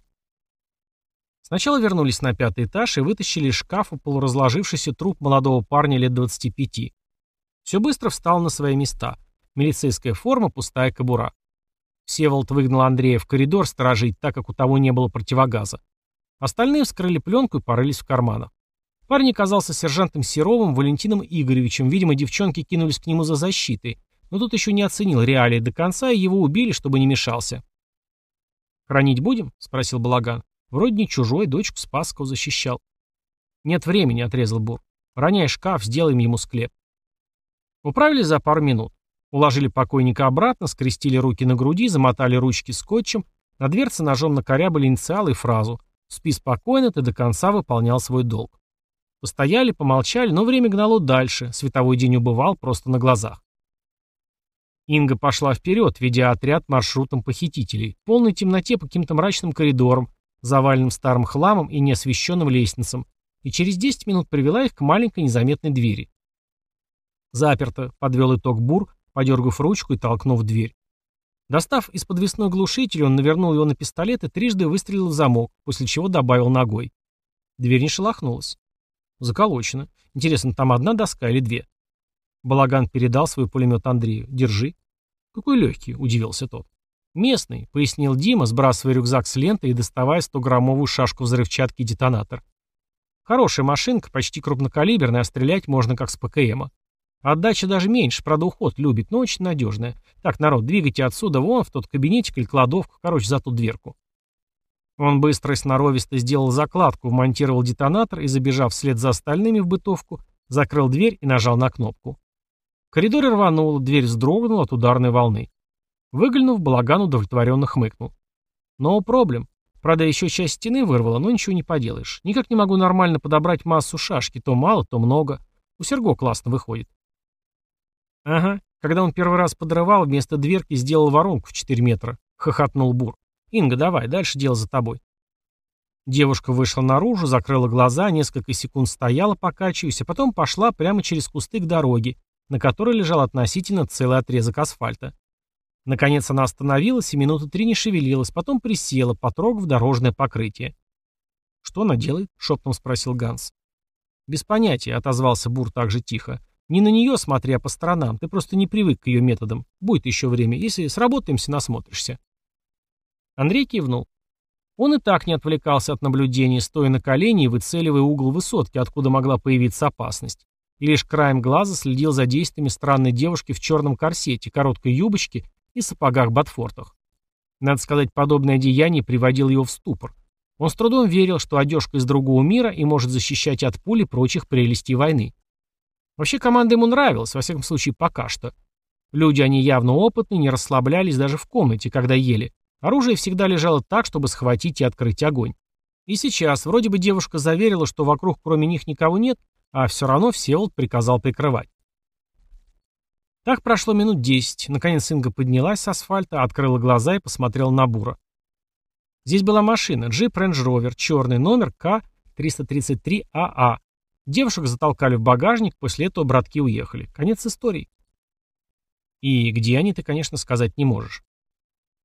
Сначала вернулись на пятый этаж и вытащили из шкафа полуразложившийся труп молодого парня лет 25. Все быстро встал на свои места. Милицейская форма, пустая кобура. Всеволод выгнал Андрея в коридор сторожить, так как у того не было противогаза. Остальные вскрыли пленку и порылись в карманах. Парень оказался сержантом Серовым Валентином Игоревичем. Видимо, девчонки кинулись к нему за защитой, но тут еще не оценил реалии до конца, и его убили, чтобы не мешался. «Хранить будем?» — спросил Балаган. «Вроде не чужой, дочку Спасского защищал». «Нет времени», — отрезал Бур. «Роняй шкаф, сделаем ему склеп». Управились за пару минут. Уложили покойника обратно, скрестили руки на груди, замотали ручки скотчем, на дверце ножом накорябали инициалы и фразу «Спи спокойно, ты до конца выполнял свой долг». Постояли, помолчали, но время гнало дальше, световой день убывал просто на глазах. Инга пошла вперед, ведя отряд маршрутом похитителей, в полной темноте по каким-то мрачным коридорам, заваленным старым хламом и неосвещенным лестницам, и через 10 минут привела их к маленькой незаметной двери. «Заперто», — подвел итог Бур, подергав ручку и толкнув дверь. Достав из подвесной глушитель, он навернул его на пистолет и трижды выстрелил в замок, после чего добавил ногой. Дверь не шелохнулась. Заколочено. Интересно, там одна доска или две? Балаган передал свой пулемет Андрею. «Держи». «Какой легкий», — удивился тот. «Местный», — пояснил Дима, сбрасывая рюкзак с лентой и доставая 100-граммовую шашку взрывчатки и детонатор. «Хорошая машинка, почти крупнокалиберная, а стрелять можно как с ПКМа. Отдача даже меньше, правда уход любит, но очень надежная. Так, народ, двигайте отсюда вон в тот кабинетик или кладовку, короче, за ту дверку». Он быстро и сноровисто сделал закладку, вмонтировал детонатор и, забежав вслед за остальными в бытовку, закрыл дверь и нажал на кнопку. В коридоре рвануло, дверь вздрогнула от ударной волны. Выглянув, Балаган удовлетворенно хмыкнул. «No проблем. Правда, еще часть стены вырвала, но ничего не поделаешь. Никак не могу нормально подобрать массу шашки. То мало, то много. У Серго классно выходит». «Ага. Когда он первый раз подрывал, вместо дверки сделал воронку в 4 метра», — хохотнул Бур. «Инга, давай, дальше дело за тобой». Девушка вышла наружу, закрыла глаза, несколько секунд стояла, покачиваясь, а потом пошла прямо через кусты к дороге, на которой лежал относительно целый отрезок асфальта. Наконец она остановилась и минуты три не шевелилась, потом присела, потрогав дорожное покрытие. «Что она делает?» — шептом спросил Ганс. «Без понятия», — отозвался Бур так же тихо. «Не на нее смотри, а по сторонам. Ты просто не привык к ее методам. Будет еще время. Если сработаемся, насмотришься». Андрей кивнул. Он и так не отвлекался от наблюдений, стоя на колени и выцеливая угол высотки, откуда могла появиться опасность. лишь краем глаза следил за действиями странной девушки в черном корсете, короткой юбочке и сапогах-ботфортах. Надо сказать, подобное деяние приводило его в ступор. Он с трудом верил, что одежка из другого мира и может защищать от пули прочих прелестей войны. Вообще команда ему нравилась, во всяком случае пока что. Люди, они явно опытные, не расслаблялись даже в комнате, когда ели. Оружие всегда лежало так, чтобы схватить и открыть огонь. И сейчас, вроде бы девушка заверила, что вокруг кроме них никого нет, а все равно Всеволод приказал прикрывать. Так прошло минут десять. Наконец Инга поднялась с асфальта, открыла глаза и посмотрела на Бура. Здесь была машина, джип Range Rover, черный номер К-333АА. Девушек затолкали в багажник, после этого братки уехали. Конец истории. И где они, ты, конечно, сказать не можешь.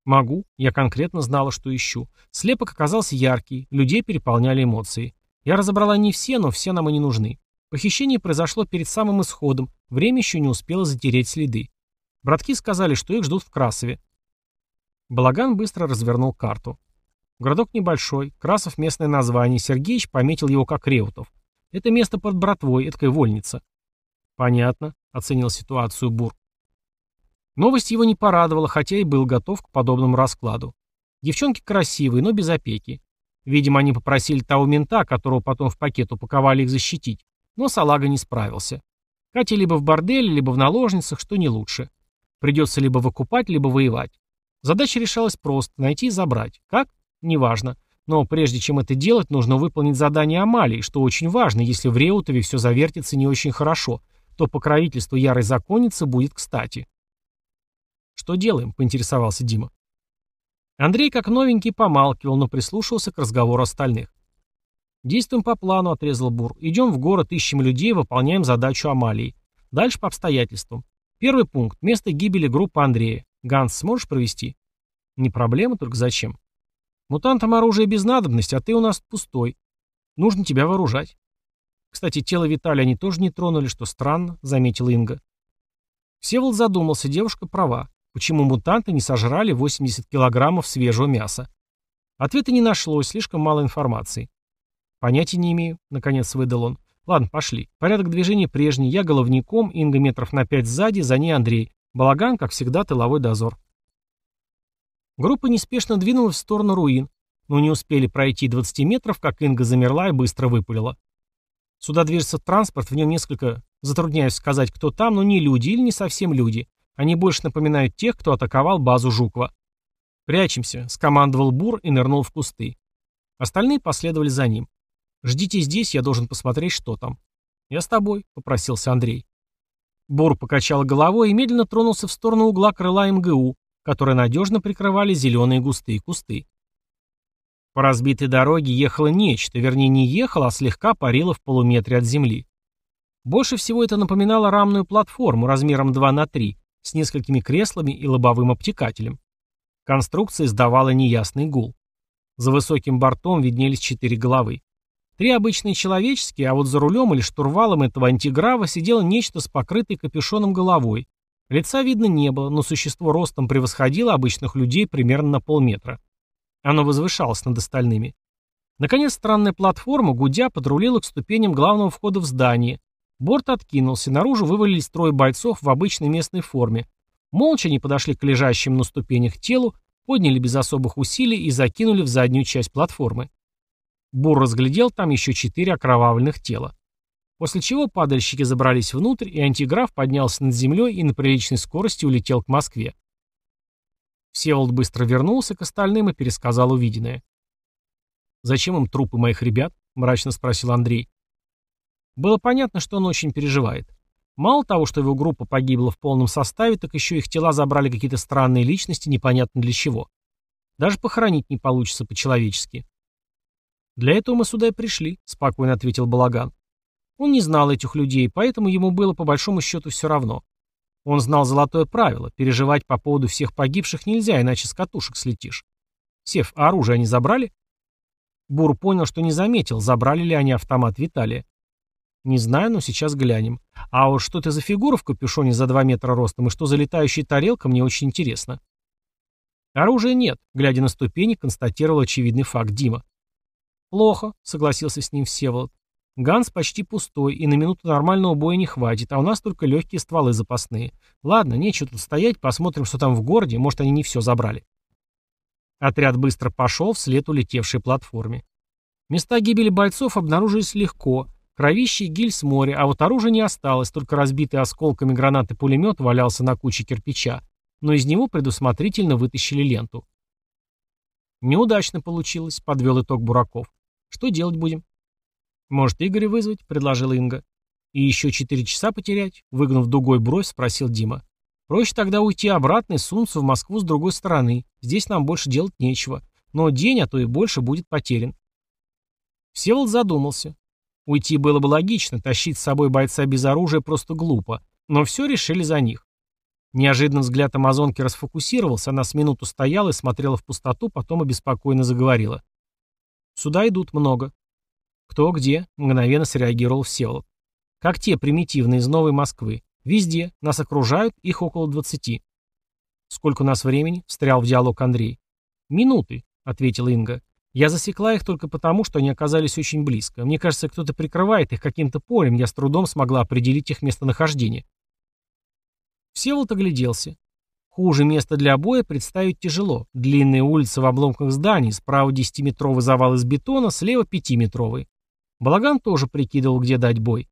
Могу. Я конкретно знала, что ищу. Слепок оказался яркий, людей переполняли эмоции. Я разобрала не все, но все нам и не нужны. Похищение произошло перед самым исходом, время еще не успело затереть следы. Братки сказали, что их ждут в Красове. Балаган быстро развернул карту. Городок небольшой, Красов местное название, Сергеич пометил его как Реутов. Это место под братвой, эткая вольница. Понятно, оценил ситуацию Бур. Новость его не порадовала, хотя и был готов к подобному раскладу. Девчонки красивые, но без опеки. Видимо, они попросили того мента, которого потом в пакет упаковали их защитить. Но салага не справился. Катя либо в борделе, либо в наложницах, что не лучше. Придется либо выкупать, либо воевать. Задача решалась просто – найти и забрать. Как? Неважно. Но прежде чем это делать, нужно выполнить задание Амалии, что очень важно, если в Реутове все завертится не очень хорошо, то покровительство ярой законницы будет кстати. «Что делаем?» – поинтересовался Дима. Андрей как новенький помалкивал, но прислушивался к разговору остальных. «Действуем по плану», — отрезал Бур. «Идем в город, ищем людей, выполняем задачу Амалии. Дальше по обстоятельствам. Первый пункт. Место гибели группы Андрея. Ганс, сможешь провести?» «Не проблема, только зачем?» Мутантам оружие без надобности, а ты у нас пустой. Нужно тебя вооружать. Кстати, тело Виталия они тоже не тронули, что странно, заметила Инга. Всеволод задумался, девушка права. Почему мутанты не сожрали 80 килограммов свежего мяса? Ответа не нашлось, слишком мало информации. Понятия не имею, наконец выдал он. Ладно, пошли. Порядок движения прежний. Я головником, Инга метров на пять сзади, за ней Андрей. Балаган, как всегда, тыловой дозор. Группа неспешно двинулась в сторону руин, но не успели пройти 20 метров, как Инга замерла и быстро выпалила. Сюда движется транспорт, в нем несколько, затрудняюсь сказать, кто там, но не люди или не совсем люди. Они больше напоминают тех, кто атаковал базу Жукова. «Прячемся», — скомандовал Бур и нырнул в кусты. Остальные последовали за ним. «Ждите здесь, я должен посмотреть, что там». «Я с тобой», — попросился Андрей. Бур покачал головой и медленно тронулся в сторону угла крыла МГУ, которые надежно прикрывали зеленые густые кусты. По разбитой дороге ехало нечто, вернее не ехало, а слегка парило в полуметре от земли. Больше всего это напоминало рамную платформу размером 2 на 3 с несколькими креслами и лобовым обтекателем. Конструкция издавала неясный гул. За высоким бортом виднелись четыре головы. Три обычные человеческие, а вот за рулем или штурвалом этого антиграва сидело нечто с покрытой капюшоном головой, Лица видно не было, но существо ростом превосходило обычных людей примерно на полметра. Оно возвышалось над остальными. Наконец странная платформа, гудя, подрулила к ступеням главного входа в здание. Борт откинулся, наружу вывалились трое бойцов в обычной местной форме. Молча они подошли к лежащему на ступенях телу, подняли без особых усилий и закинули в заднюю часть платформы. Бур разглядел там еще четыре окровавленных тела. После чего падальщики забрались внутрь, и антиграф поднялся над землей и на приличной скорости улетел к Москве. Всеволод быстро вернулся к остальным и пересказал увиденное. «Зачем им трупы моих ребят?» – мрачно спросил Андрей. Было понятно, что он очень переживает. Мало того, что его группа погибла в полном составе, так еще их тела забрали какие-то странные личности, непонятно для чего. Даже похоронить не получится по-человечески. «Для этого мы сюда и пришли», — спокойно ответил Балаган. Он не знал этих людей, поэтому ему было по большому счету все равно. Он знал золотое правило – переживать по поводу всех погибших нельзя, иначе с катушек слетишь. Сев, а оружие они забрали? Бур понял, что не заметил, забрали ли они автомат Виталия. Не знаю, но сейчас глянем. А вот что это за фигура в капюшоне за 2 метра ростом и что за летающая тарелка, мне очень интересно. Оружия нет, глядя на ступени, констатировал очевидный факт Дима. Плохо, согласился с ним Всеволод. Ганс почти пустой, и на минуту нормального боя не хватит, а у нас только легкие стволы запасные. Ладно, нечего тут стоять, посмотрим, что там в городе, может, они не все забрали. Отряд быстро пошел вслед улетевшей платформе. Места гибели бойцов обнаружились легко. Кровище и гиль с моря, а вот оружия не осталось, только разбитый осколками гранаты пулемет валялся на куче кирпича, но из него предусмотрительно вытащили ленту. «Неудачно получилось», — подвел итог Бураков. «Что делать будем?» «Может, Игоря вызвать?» — предложила Инга. «И еще четыре часа потерять?» — выгнув дугой бровь, спросил Дима. «Проще тогда уйти обратно и сунуться в Москву с другой стороны. Здесь нам больше делать нечего. Но день, а то и больше, будет потерян». Всеволод задумался. Уйти было бы логично, тащить с собой бойца без оружия просто глупо. Но все решили за них. Неожиданно взгляд амазонки расфокусировался, она с минуту стояла и смотрела в пустоту, потом обеспокоенно заговорила. «Сюда идут много». «Кто где?» — мгновенно среагировал Всеволод. «Как те примитивные из Новой Москвы. Везде. Нас окружают, их около двадцати». «Сколько у нас времени?» — встрял в диалог Андрей. «Минуты», — ответила Инга. «Я засекла их только потому, что они оказались очень близко. Мне кажется, кто-то прикрывает их каким-то полем, я с трудом смогла определить их местонахождение». Всеволод огляделся. Хуже места для боя представить тяжело. Длинная улица в обломках зданий, справа десятиметровый завал из бетона, слева пятиметровый. Балаган тоже прикидывал, где дать бой.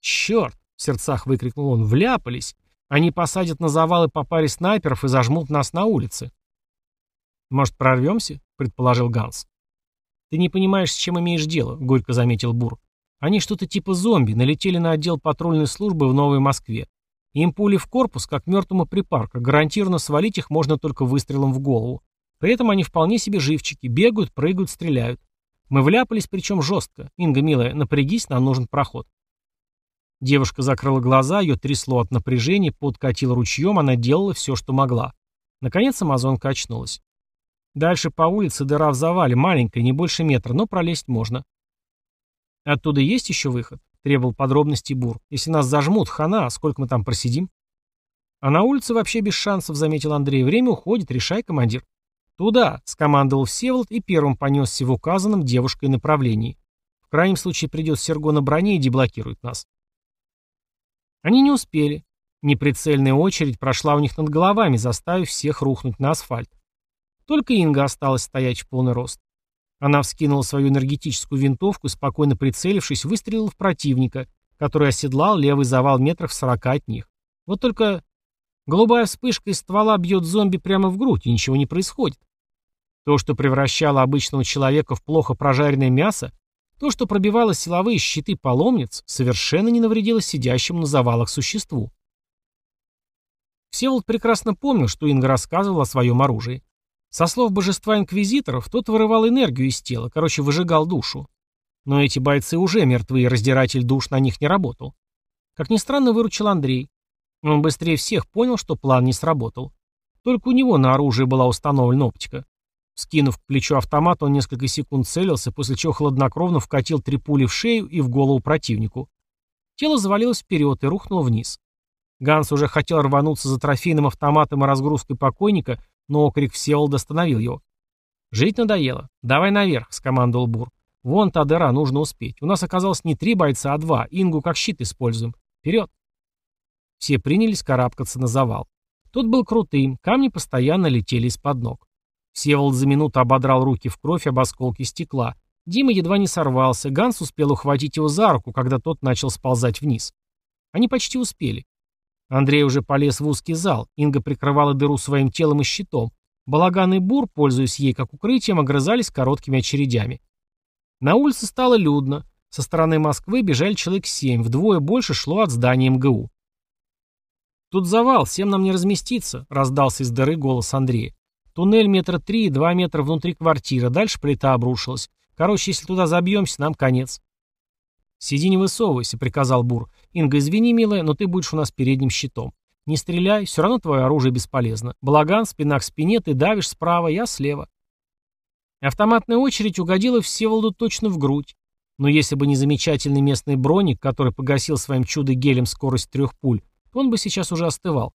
«Черт!» — в сердцах выкрикнул он. «Вляпались! Они посадят на завалы по паре снайперов и зажмут нас на улице». «Может, прорвемся?» — предположил Ганс. «Ты не понимаешь, с чем имеешь дело», — горько заметил Бур. «Они что-то типа зомби, налетели на отдел патрульной службы в Новой Москве. Им пули в корпус, как мертвому припарка. Гарантированно свалить их можно только выстрелом в голову. При этом они вполне себе живчики. Бегают, прыгают, стреляют. Мы вляпались, причем жестко. Инга, милая, напрягись, нам нужен проход. Девушка закрыла глаза, ее трясло от напряжения, подкатила ручьем, она делала все, что могла. Наконец амазонка очнулась. Дальше по улице дыра в завале, маленькая, не больше метра, но пролезть можно. Оттуда есть еще выход? Требовал подробностей Бур. Если нас зажмут, хана, сколько мы там просидим? А на улице вообще без шансов, заметил Андрей. Время уходит, решай, командир. Туда, скомандовал Всеволод и первым понесся в указанном девушкой направлении. В крайнем случае придет Серго на броне и деблокирует нас. Они не успели. Неприцельная очередь прошла у них над головами, заставив всех рухнуть на асфальт. Только Инга осталась стоять в полный рост. Она вскинула свою энергетическую винтовку и, спокойно прицелившись, выстрелила в противника, который оседлал левый завал метров в сорока от них. Вот только голубая вспышка из ствола бьет зомби прямо в грудь, и ничего не происходит. То, что превращало обычного человека в плохо прожаренное мясо, то, что пробивало силовые щиты паломниц, совершенно не навредило сидящему на завалах существу. Всеволод прекрасно помнил, что Инга рассказывала о своем оружии. Со слов божества инквизиторов, тот вырывал энергию из тела, короче, выжигал душу. Но эти бойцы уже мертвы, раздиратель душ на них не работал. Как ни странно, выручил Андрей. Он быстрее всех понял, что план не сработал. Только у него на оружии была установлена оптика. Скинув к плечу автомат, он несколько секунд целился, после чего хладнокровно вкатил три пули в шею и в голову противнику. Тело завалилось вперед и рухнуло вниз. Ганс уже хотел рвануться за трофейным автоматом и разгрузкой покойника, но окрик Всеволода остановил его. «Жить надоело. Давай наверх», — скомандовал Бур. «Вон та дыра, нужно успеть. У нас оказалось не три бойца, а два. Ингу как щит используем. Вперед!» Все принялись карабкаться на завал. Тот был крутым, камни постоянно летели из-под ног. Всеволод за минуту ободрал руки в кровь об осколки стекла. Дима едва не сорвался, Ганс успел ухватить его за руку, когда тот начал сползать вниз. Они почти успели. Андрей уже полез в узкий зал, Инга прикрывала дыру своим телом и щитом. Балаган и Бур, пользуясь ей как укрытием, огрызались короткими очередями. На улице стало людно. Со стороны Москвы бежали человек семь, вдвое больше шло от здания МГУ. «Тут завал, всем нам не разместиться», — раздался из дыры голос Андрея. «Туннель метра три и два метра внутри квартиры, дальше плита обрушилась. Короче, если туда забьемся, нам конец». «Сиди не высовывайся», — приказал Бур. «Инга, извини, милая, но ты будешь у нас передним щитом. Не стреляй, все равно твое оружие бесполезно. Балаган, спина к спине, ты давишь справа, я слева». Автоматная очередь угодила Всеволоду точно в грудь. Но если бы не замечательный местный броник, который погасил своим чудо-гелем скорость трех пуль, то он бы сейчас уже остывал.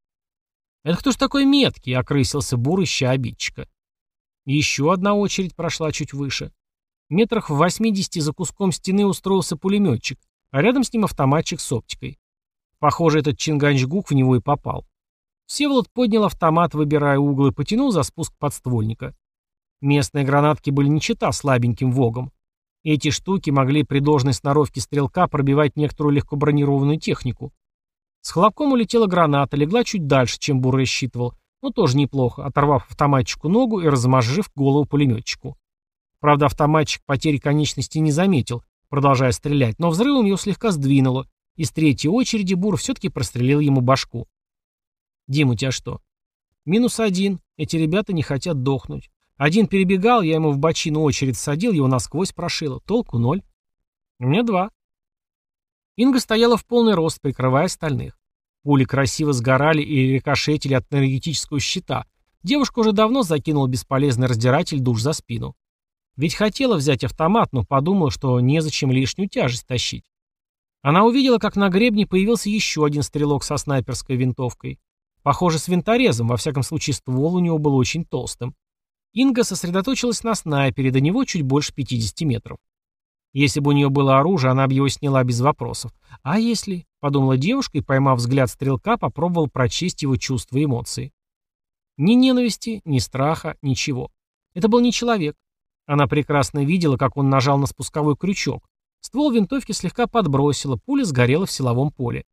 «Это кто ж такой меткий?» — окрысился Бур, обидчика. Еще одна очередь прошла чуть выше. Метрах в 80 за куском стены устроился пулеметчик, а рядом с ним автоматчик с оптикой. Похоже, этот Чинганчгук в него и попал. Всеволод поднял автомат, выбирая угол, и потянул за спуск подствольника. Местные гранатки были не чета слабеньким вогом. Эти штуки могли при должной сноровке стрелка пробивать некоторую легкобронированную технику. С хлопком улетела граната, легла чуть дальше, чем Бур рассчитывал, но тоже неплохо, оторвав автоматчику ногу и размозжив голову пулеметчику. Правда, автоматчик потери конечности не заметил, продолжая стрелять, но взрывом ее слегка сдвинуло, и с третьей очереди Бур все-таки прострелил ему башку. «Дим, у тебя что?» «Минус один. Эти ребята не хотят дохнуть. Один перебегал, я ему в бочину очередь садил, его насквозь прошило. Толку ноль. У меня два». Инга стояла в полный рост, прикрывая остальных. Пули красиво сгорали и рикошетили от энергетического щита. Девушка уже давно закинула бесполезный раздиратель душ за спину. Ведь хотела взять автомат, но подумала, что незачем лишнюю тяжесть тащить. Она увидела, как на гребне появился еще один стрелок со снайперской винтовкой. Похоже, с винторезом, во всяком случае ствол у него был очень толстым. Инга сосредоточилась на снайпере, до него чуть больше 50 метров. Если бы у нее было оружие, она бы его сняла без вопросов. А если, подумала девушка и, поймав взгляд стрелка, попробовала прочесть его чувства и эмоции. Ни ненависти, ни страха, ничего. Это был не человек. Она прекрасно видела, как он нажал на спусковой крючок. Ствол винтовки слегка подбросило, пуля сгорела в силовом поле.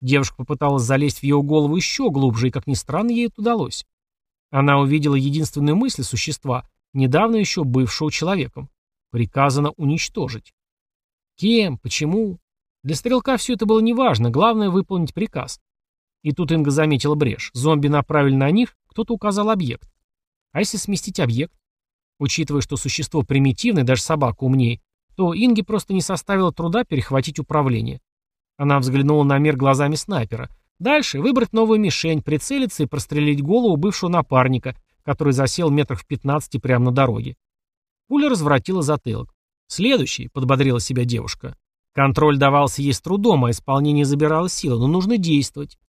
Девушка попыталась залезть в его голову еще глубже, и, как ни странно, ей это удалось. Она увидела единственную мысль существа, недавно еще бывшего человеком. Приказано уничтожить. Кем? Почему? Для стрелка все это было неважно, главное выполнить приказ. И тут Инга заметила брешь. Зомби направили на них, кто-то указал объект. А если сместить объект? Учитывая, что существо примитивное, даже собака умнее, то Инге просто не составило труда перехватить управление. Она взглянула на мир глазами снайпера. Дальше выбрать новую мишень, прицелиться и прострелить голову бывшего напарника, который засел метров в 15 прямо на дороге. Пуля развратила затылок. «Следующий», — подбодрила себя девушка. Контроль давался ей с трудом, а исполнение забирало силы, но нужно действовать.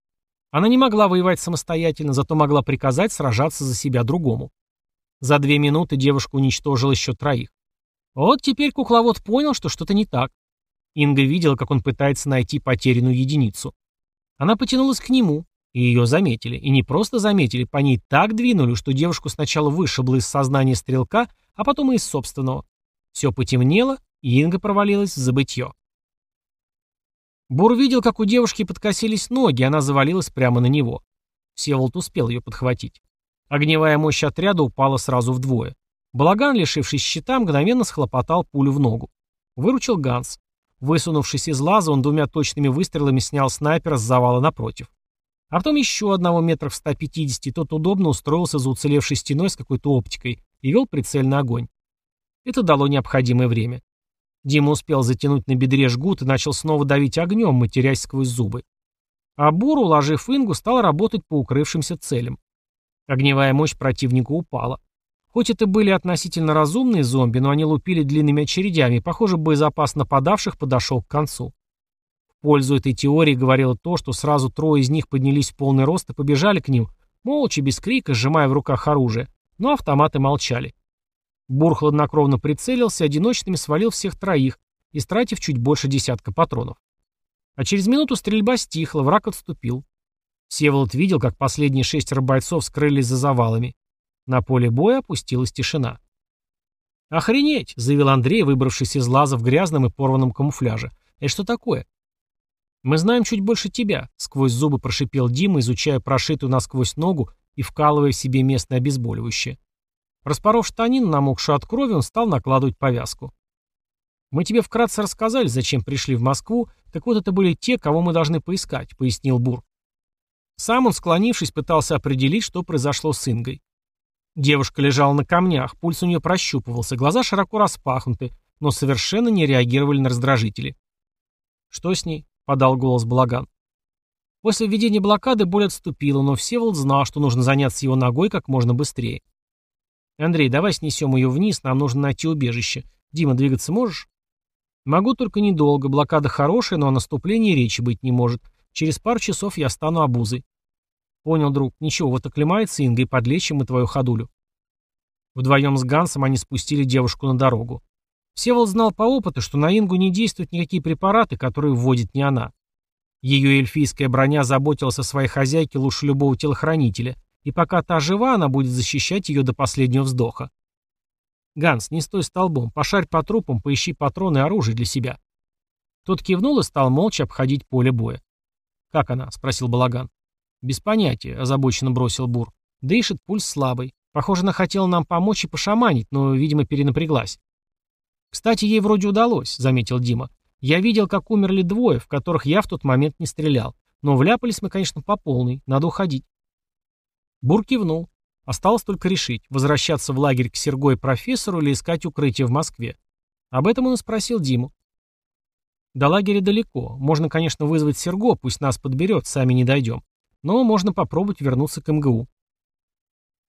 Она не могла воевать самостоятельно, зато могла приказать сражаться за себя другому. За две минуты девушка уничтожила еще троих. Вот теперь кукловод понял, что что-то не так. Инга видела, как он пытается найти потерянную единицу. Она потянулась к нему, и ее заметили. И не просто заметили, по ней так двинули, что девушку сначала вышибло из сознания стрелка, а потом и из собственного. Все потемнело, и Инга провалилась в забытье. Бур видел, как у девушки подкосились ноги, она завалилась прямо на него. Всеволод успел ее подхватить. Огневая мощь отряда упала сразу вдвое. Балаган, лишившись щита, мгновенно схлопотал пулю в ногу. Выручил Ганс. Высунувшись из лаза, он двумя точными выстрелами снял снайпера с завала напротив. А потом еще одного метров в 150, и тот удобно устроился за уцелевшей стеной с какой-то оптикой и вел прицельный огонь. Это дало необходимое время. Дима успел затянуть на бедре жгут и начал снова давить огнем, матерясь сквозь зубы. А Бур, уложив Ингу, стал работать по укрывшимся целям. Огневая мощь противника упала. Хоть это были относительно разумные зомби, но они лупили длинными очередями, и, похоже, боезапас нападавших подошел к концу. В пользу этой теории говорило то, что сразу трое из них поднялись в полный рост и побежали к ним, молча, без крика, сжимая в руках оружие, но автоматы молчали. Бур хладнокровно прицелился, одиночными свалил всех троих, истратив чуть больше десятка патронов. А через минуту стрельба стихла, враг отступил. Всеволод видел, как последние шестеро бойцов скрылись за завалами. На поле боя опустилась тишина. «Охренеть!» — заявил Андрей, выбравшись из лаза в грязном и порванном камуфляже. «Это что такое?» «Мы знаем чуть больше тебя», — сквозь зубы прошипел Дима, изучая прошитую насквозь ногу и вкалывая в себе местное обезболивающее. Распоров штанин, намокшую от крови, он стал накладывать повязку. «Мы тебе вкратце рассказали, зачем пришли в Москву, так вот это были те, кого мы должны поискать», — пояснил Бур. Сам он, склонившись, пытался определить, что произошло с Ингой. Девушка лежала на камнях, пульс у нее прощупывался, глаза широко распахнуты, но совершенно не реагировали на раздражители. «Что с ней?» — подал голос Благан. После введения блокады боль отступила, но Всеволод знал, что нужно заняться его ногой как можно быстрее. «Андрей, давай снесем ее вниз, нам нужно найти убежище. Дима, двигаться можешь?» «Могу, только недолго. Блокада хорошая, но о наступлении речи быть не может. Через пару часов я стану обузой. Понял, друг. Ничего, вот оклемается Инга и подлечим мы твою ходулю. Вдвоем с Гансом они спустили девушку на дорогу. Всеволод знал по опыту, что на Ингу не действуют никакие препараты, которые вводит не она. Ее эльфийская броня заботилась о своей хозяйке лучше любого телохранителя, и пока та жива, она будет защищать ее до последнего вздоха. «Ганс, не стой столбом, пошарь по трупам, поищи патроны и оружие для себя». Тот кивнул и стал молча обходить поле боя. «Как она?» — спросил Балаган. «Без понятия», — озабоченно бросил Бур. «Дышит, пульс слабый. Похоже, она хотела нам помочь и пошаманить, но, видимо, перенапряглась». «Кстати, ей вроде удалось», — заметил Дима. «Я видел, как умерли двое, в которых я в тот момент не стрелял. Но вляпались мы, конечно, по полной. Надо уходить». Бур кивнул. Осталось только решить, возвращаться в лагерь к Серго и профессору или искать укрытие в Москве. Об этом он и спросил Диму. До лагеря далеко. Можно, конечно, вызвать Серго, пусть нас подберет, сами не дойдем. Но можно попробовать вернуться к МГУ.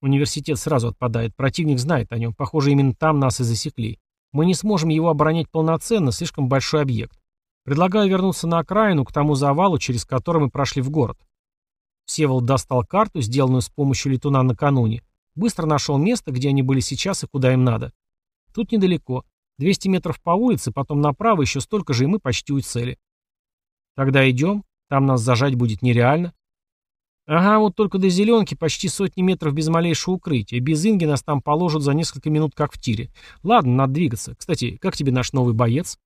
Университет сразу отпадает, противник знает о нем. Похоже, именно там нас и засекли. Мы не сможем его оборонять полноценно, слишком большой объект. Предлагаю вернуться на окраину, к тому завалу, через который мы прошли в город. Всеволод достал карту, сделанную с помощью летуна накануне. Быстро нашел место, где они были сейчас и куда им надо. Тут недалеко. 200 метров по улице, потом направо еще столько же, и мы почти у цели. Тогда идем. Там нас зажать будет нереально. Ага, вот только до зеленки почти сотни метров без малейшего укрытия. Без Инги нас там положат за несколько минут, как в тире. Ладно, надо двигаться. Кстати, как тебе наш новый боец?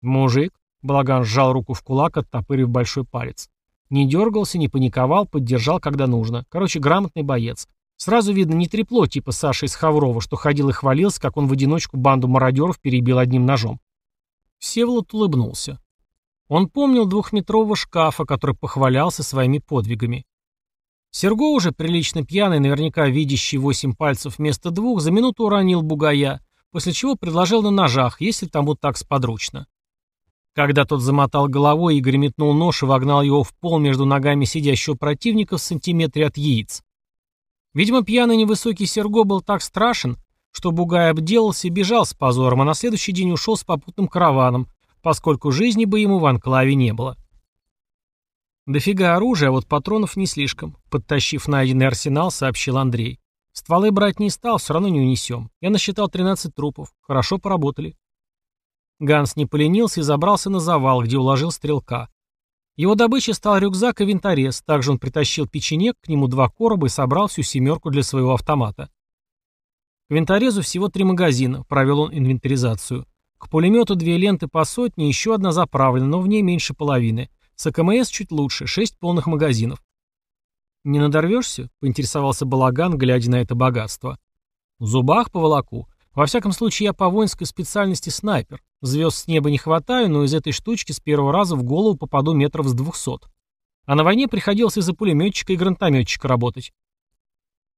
Мужик. Балаган сжал руку в кулак, оттопырив большой палец. Не дергался, не паниковал, поддержал, когда нужно. Короче, грамотный боец. Сразу видно не трепло типа Саши из Хаврова, что ходил и хвалился, как он в одиночку банду мародеров перебил одним ножом. Всеволод улыбнулся. Он помнил двухметрового шкафа, который похвалялся своими подвигами. Серго уже прилично пьяный, наверняка видящий восемь пальцев вместо двух, за минуту уронил бугая, после чего предложил на ножах, если тому так сподручно. Когда тот замотал головой, Игорь метнул нож и вогнал его в пол между ногами сидящего противника в сантиметре от яиц. Видимо, пьяный невысокий Серго был так страшен, что Бугай обделался и бежал с позором, а на следующий день ушел с попутным караваном, поскольку жизни бы ему в анклаве не было. «Дофига оружия, а вот патронов не слишком», — подтащив найденный арсенал, сообщил Андрей. «Стволы брать не стал, все равно не унесем. Я насчитал 13 трупов. Хорошо поработали». Ганс не поленился и забрался на завал, где уложил стрелка. Его добычей стал рюкзак и винторез, также он притащил печенек, к нему два короба и собрал всю семерку для своего автомата. К винторезу всего три магазина, провел он инвентаризацию. К пулемету две ленты по сотне, еще одна заправлена, но в ней меньше половины. С АКМС чуть лучше, шесть полных магазинов. «Не надорвешься?» — поинтересовался Балаган, глядя на это богатство. «В зубах по волоку. Во всяком случае, я по воинской специальности снайпер. Звезд с неба не хватаю, но из этой штучки с первого раза в голову попаду метров с двухсот. А на войне приходилось из-за пулеметчика и гранатометчика работать».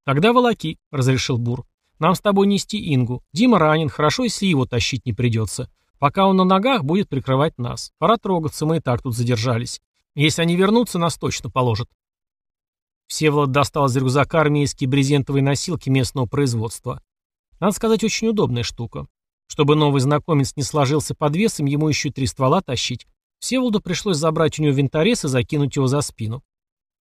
«Тогда волоки», — разрешил Бур. «Нам с тобой нести Ингу. Дима ранен, хорошо, если его тащить не придется. Пока он на ногах, будет прикрывать нас. Пора трогаться, мы и так тут задержались. Если они вернутся, нас точно положат. Всеволод достал из рюкзака армейские брезентовые носилки местного производства. Надо сказать, очень удобная штука. Чтобы новый знакомец не сложился под весом, ему еще три ствола тащить. Всеволоду пришлось забрать у него винторез и закинуть его за спину.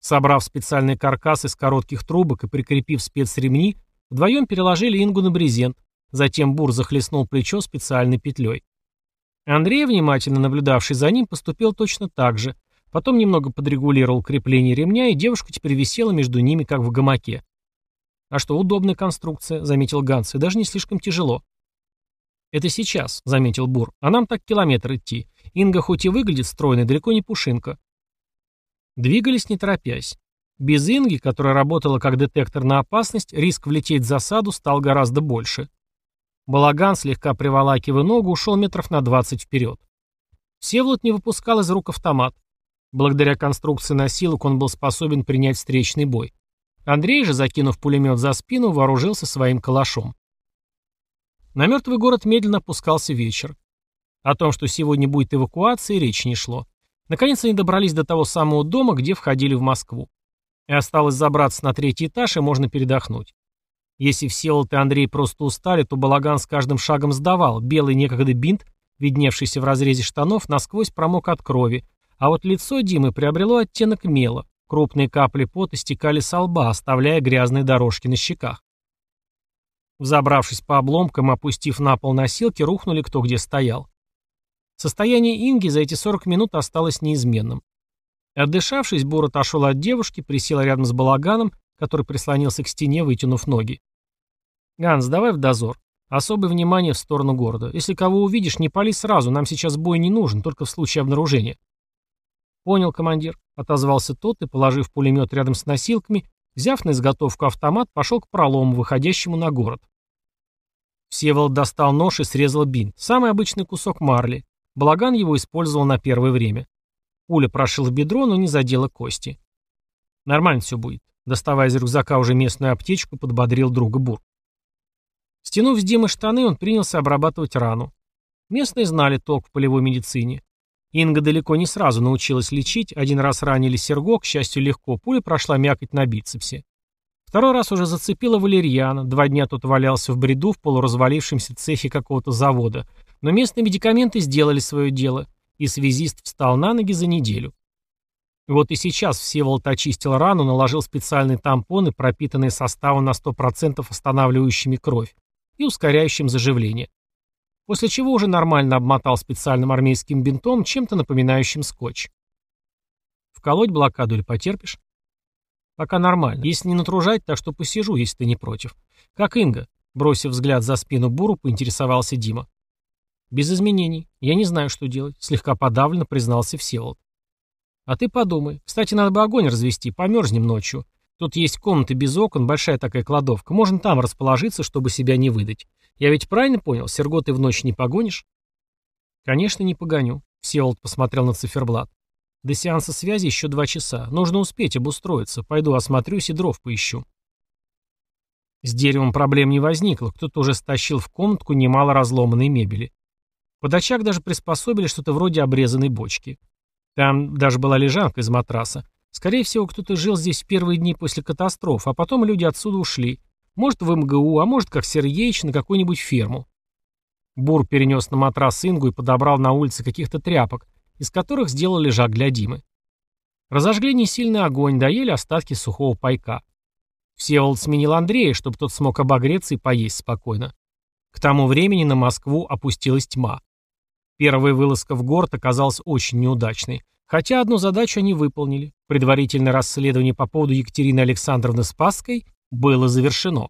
Собрав специальный каркас из коротких трубок и прикрепив спецремни, вдвоем переложили Ингу на брезент. Затем Бур захлестнул плечо специальной петлей. Андрей, внимательно наблюдавший за ним, поступил точно так же. Потом немного подрегулировал крепление ремня, и девушка теперь висела между ними, как в гамаке. «А что, удобная конструкция», — заметил Ганс, — «и даже не слишком тяжело». «Это сейчас», — заметил Бур, — «а нам так километр идти. Инга хоть и выглядит стройной, далеко не пушинка». Двигались не торопясь. Без Инги, которая работала как детектор на опасность, риск влететь в засаду стал гораздо больше. Балаган, слегка приволакивая ногу, ушел метров на 20 вперед. Всеволод не выпускал из рук автомат. Благодаря конструкции носилок он был способен принять встречный бой. Андрей же, закинув пулемет за спину, вооружился своим калашом. На мертвый город медленно опускался вечер. О том, что сегодня будет эвакуация, речи не шло. Наконец они добрались до того самого дома, где входили в Москву. И осталось забраться на третий этаж, и можно передохнуть. Если Всеволод и Андрей просто устали, то балаган с каждым шагом сдавал. Белый некогда бинт, видневшийся в разрезе штанов, насквозь промок от крови, а вот лицо Димы приобрело оттенок мела. Крупные капли пота стекали со лба, оставляя грязные дорожки на щеках. Взобравшись по обломкам опустив на пол носилки, рухнули кто где стоял. Состояние Инги за эти 40 минут осталось неизменным. Отдышавшись, Бур отошел от девушки, присел рядом с балаганом, который прислонился к стене, вытянув ноги. «Ганс, давай в дозор. Особое внимание в сторону города. Если кого увидишь, не пали сразу, нам сейчас бой не нужен, только в случае обнаружения». «Понял, командир», — отозвался тот и, положив пулемет рядом с носилками, взяв на изготовку автомат, пошел к пролому, выходящему на город. Всеволод достал нож и срезал бинт. Самый обычный кусок марли. Балаган его использовал на первое время. Пуля прошила бедро, но не задела кости. Нормально все будет. Доставая из рюкзака уже местную аптечку, подбодрил друга Бур. Стянув с Димы штаны, он принялся обрабатывать рану. Местные знали толк в полевой медицине. Инга далеко не сразу научилась лечить, один раз ранили Серго, к счастью, легко, пуля прошла мякоть на бицепсе. Второй раз уже зацепила валерьяна, два дня тут валялся в бреду в полуразвалившемся цехе какого-то завода, но местные медикаменты сделали свое дело, и связист встал на ноги за неделю. Вот и сейчас Всеволод очистил рану, наложил специальные тампоны, пропитанные составом на 100% останавливающими кровь и ускоряющим заживление. После чего уже нормально обмотал специальным армейским бинтом, чем-то напоминающим скотч. Вколоть блокаду или потерпишь? Пока нормально. Если не натружать, так что посижу, если ты не против. Как Инга? Бросив взгляд за спину Буру, поинтересовался Дима. Без изменений. Я не знаю, что делать. Слегка подавленно признался Всеволод. А ты подумай. Кстати, надо бы огонь развести, померзнем ночью. Тут есть комнаты без окон, большая такая кладовка. Можно там расположиться, чтобы себя не выдать. Я ведь правильно понял, Серго ты в ночь не погонишь? Конечно, не погоню. Всеволод посмотрел на циферблат. До сеанса связи еще два часа. Нужно успеть обустроиться. Пойду осмотрюсь и дров поищу. С деревом проблем не возникло. Кто-то уже стащил в комнатку немало разломанной мебели. Под очаг даже приспособили что-то вроде обрезанной бочки. Там даже была лежанка из матраса. Скорее всего, кто-то жил здесь в первые дни после катастроф, а потом люди отсюда ушли. Может, в МГУ, а может, как Сергеич, на какую-нибудь ферму. Бур перенес на матрас Ингу и подобрал на улице каких-то тряпок, из которых сделал лежак для Димы. Разожгли несильный огонь, доели остатки сухого пайка. Всеволод сменил Андрея, чтобы тот смог обогреться и поесть спокойно. К тому времени на Москву опустилась тьма. Первая вылазка в город оказалась очень неудачной. Хотя одну задачу они выполнили. Предварительное расследование по поводу Екатерины Александровны Спасской было завершено.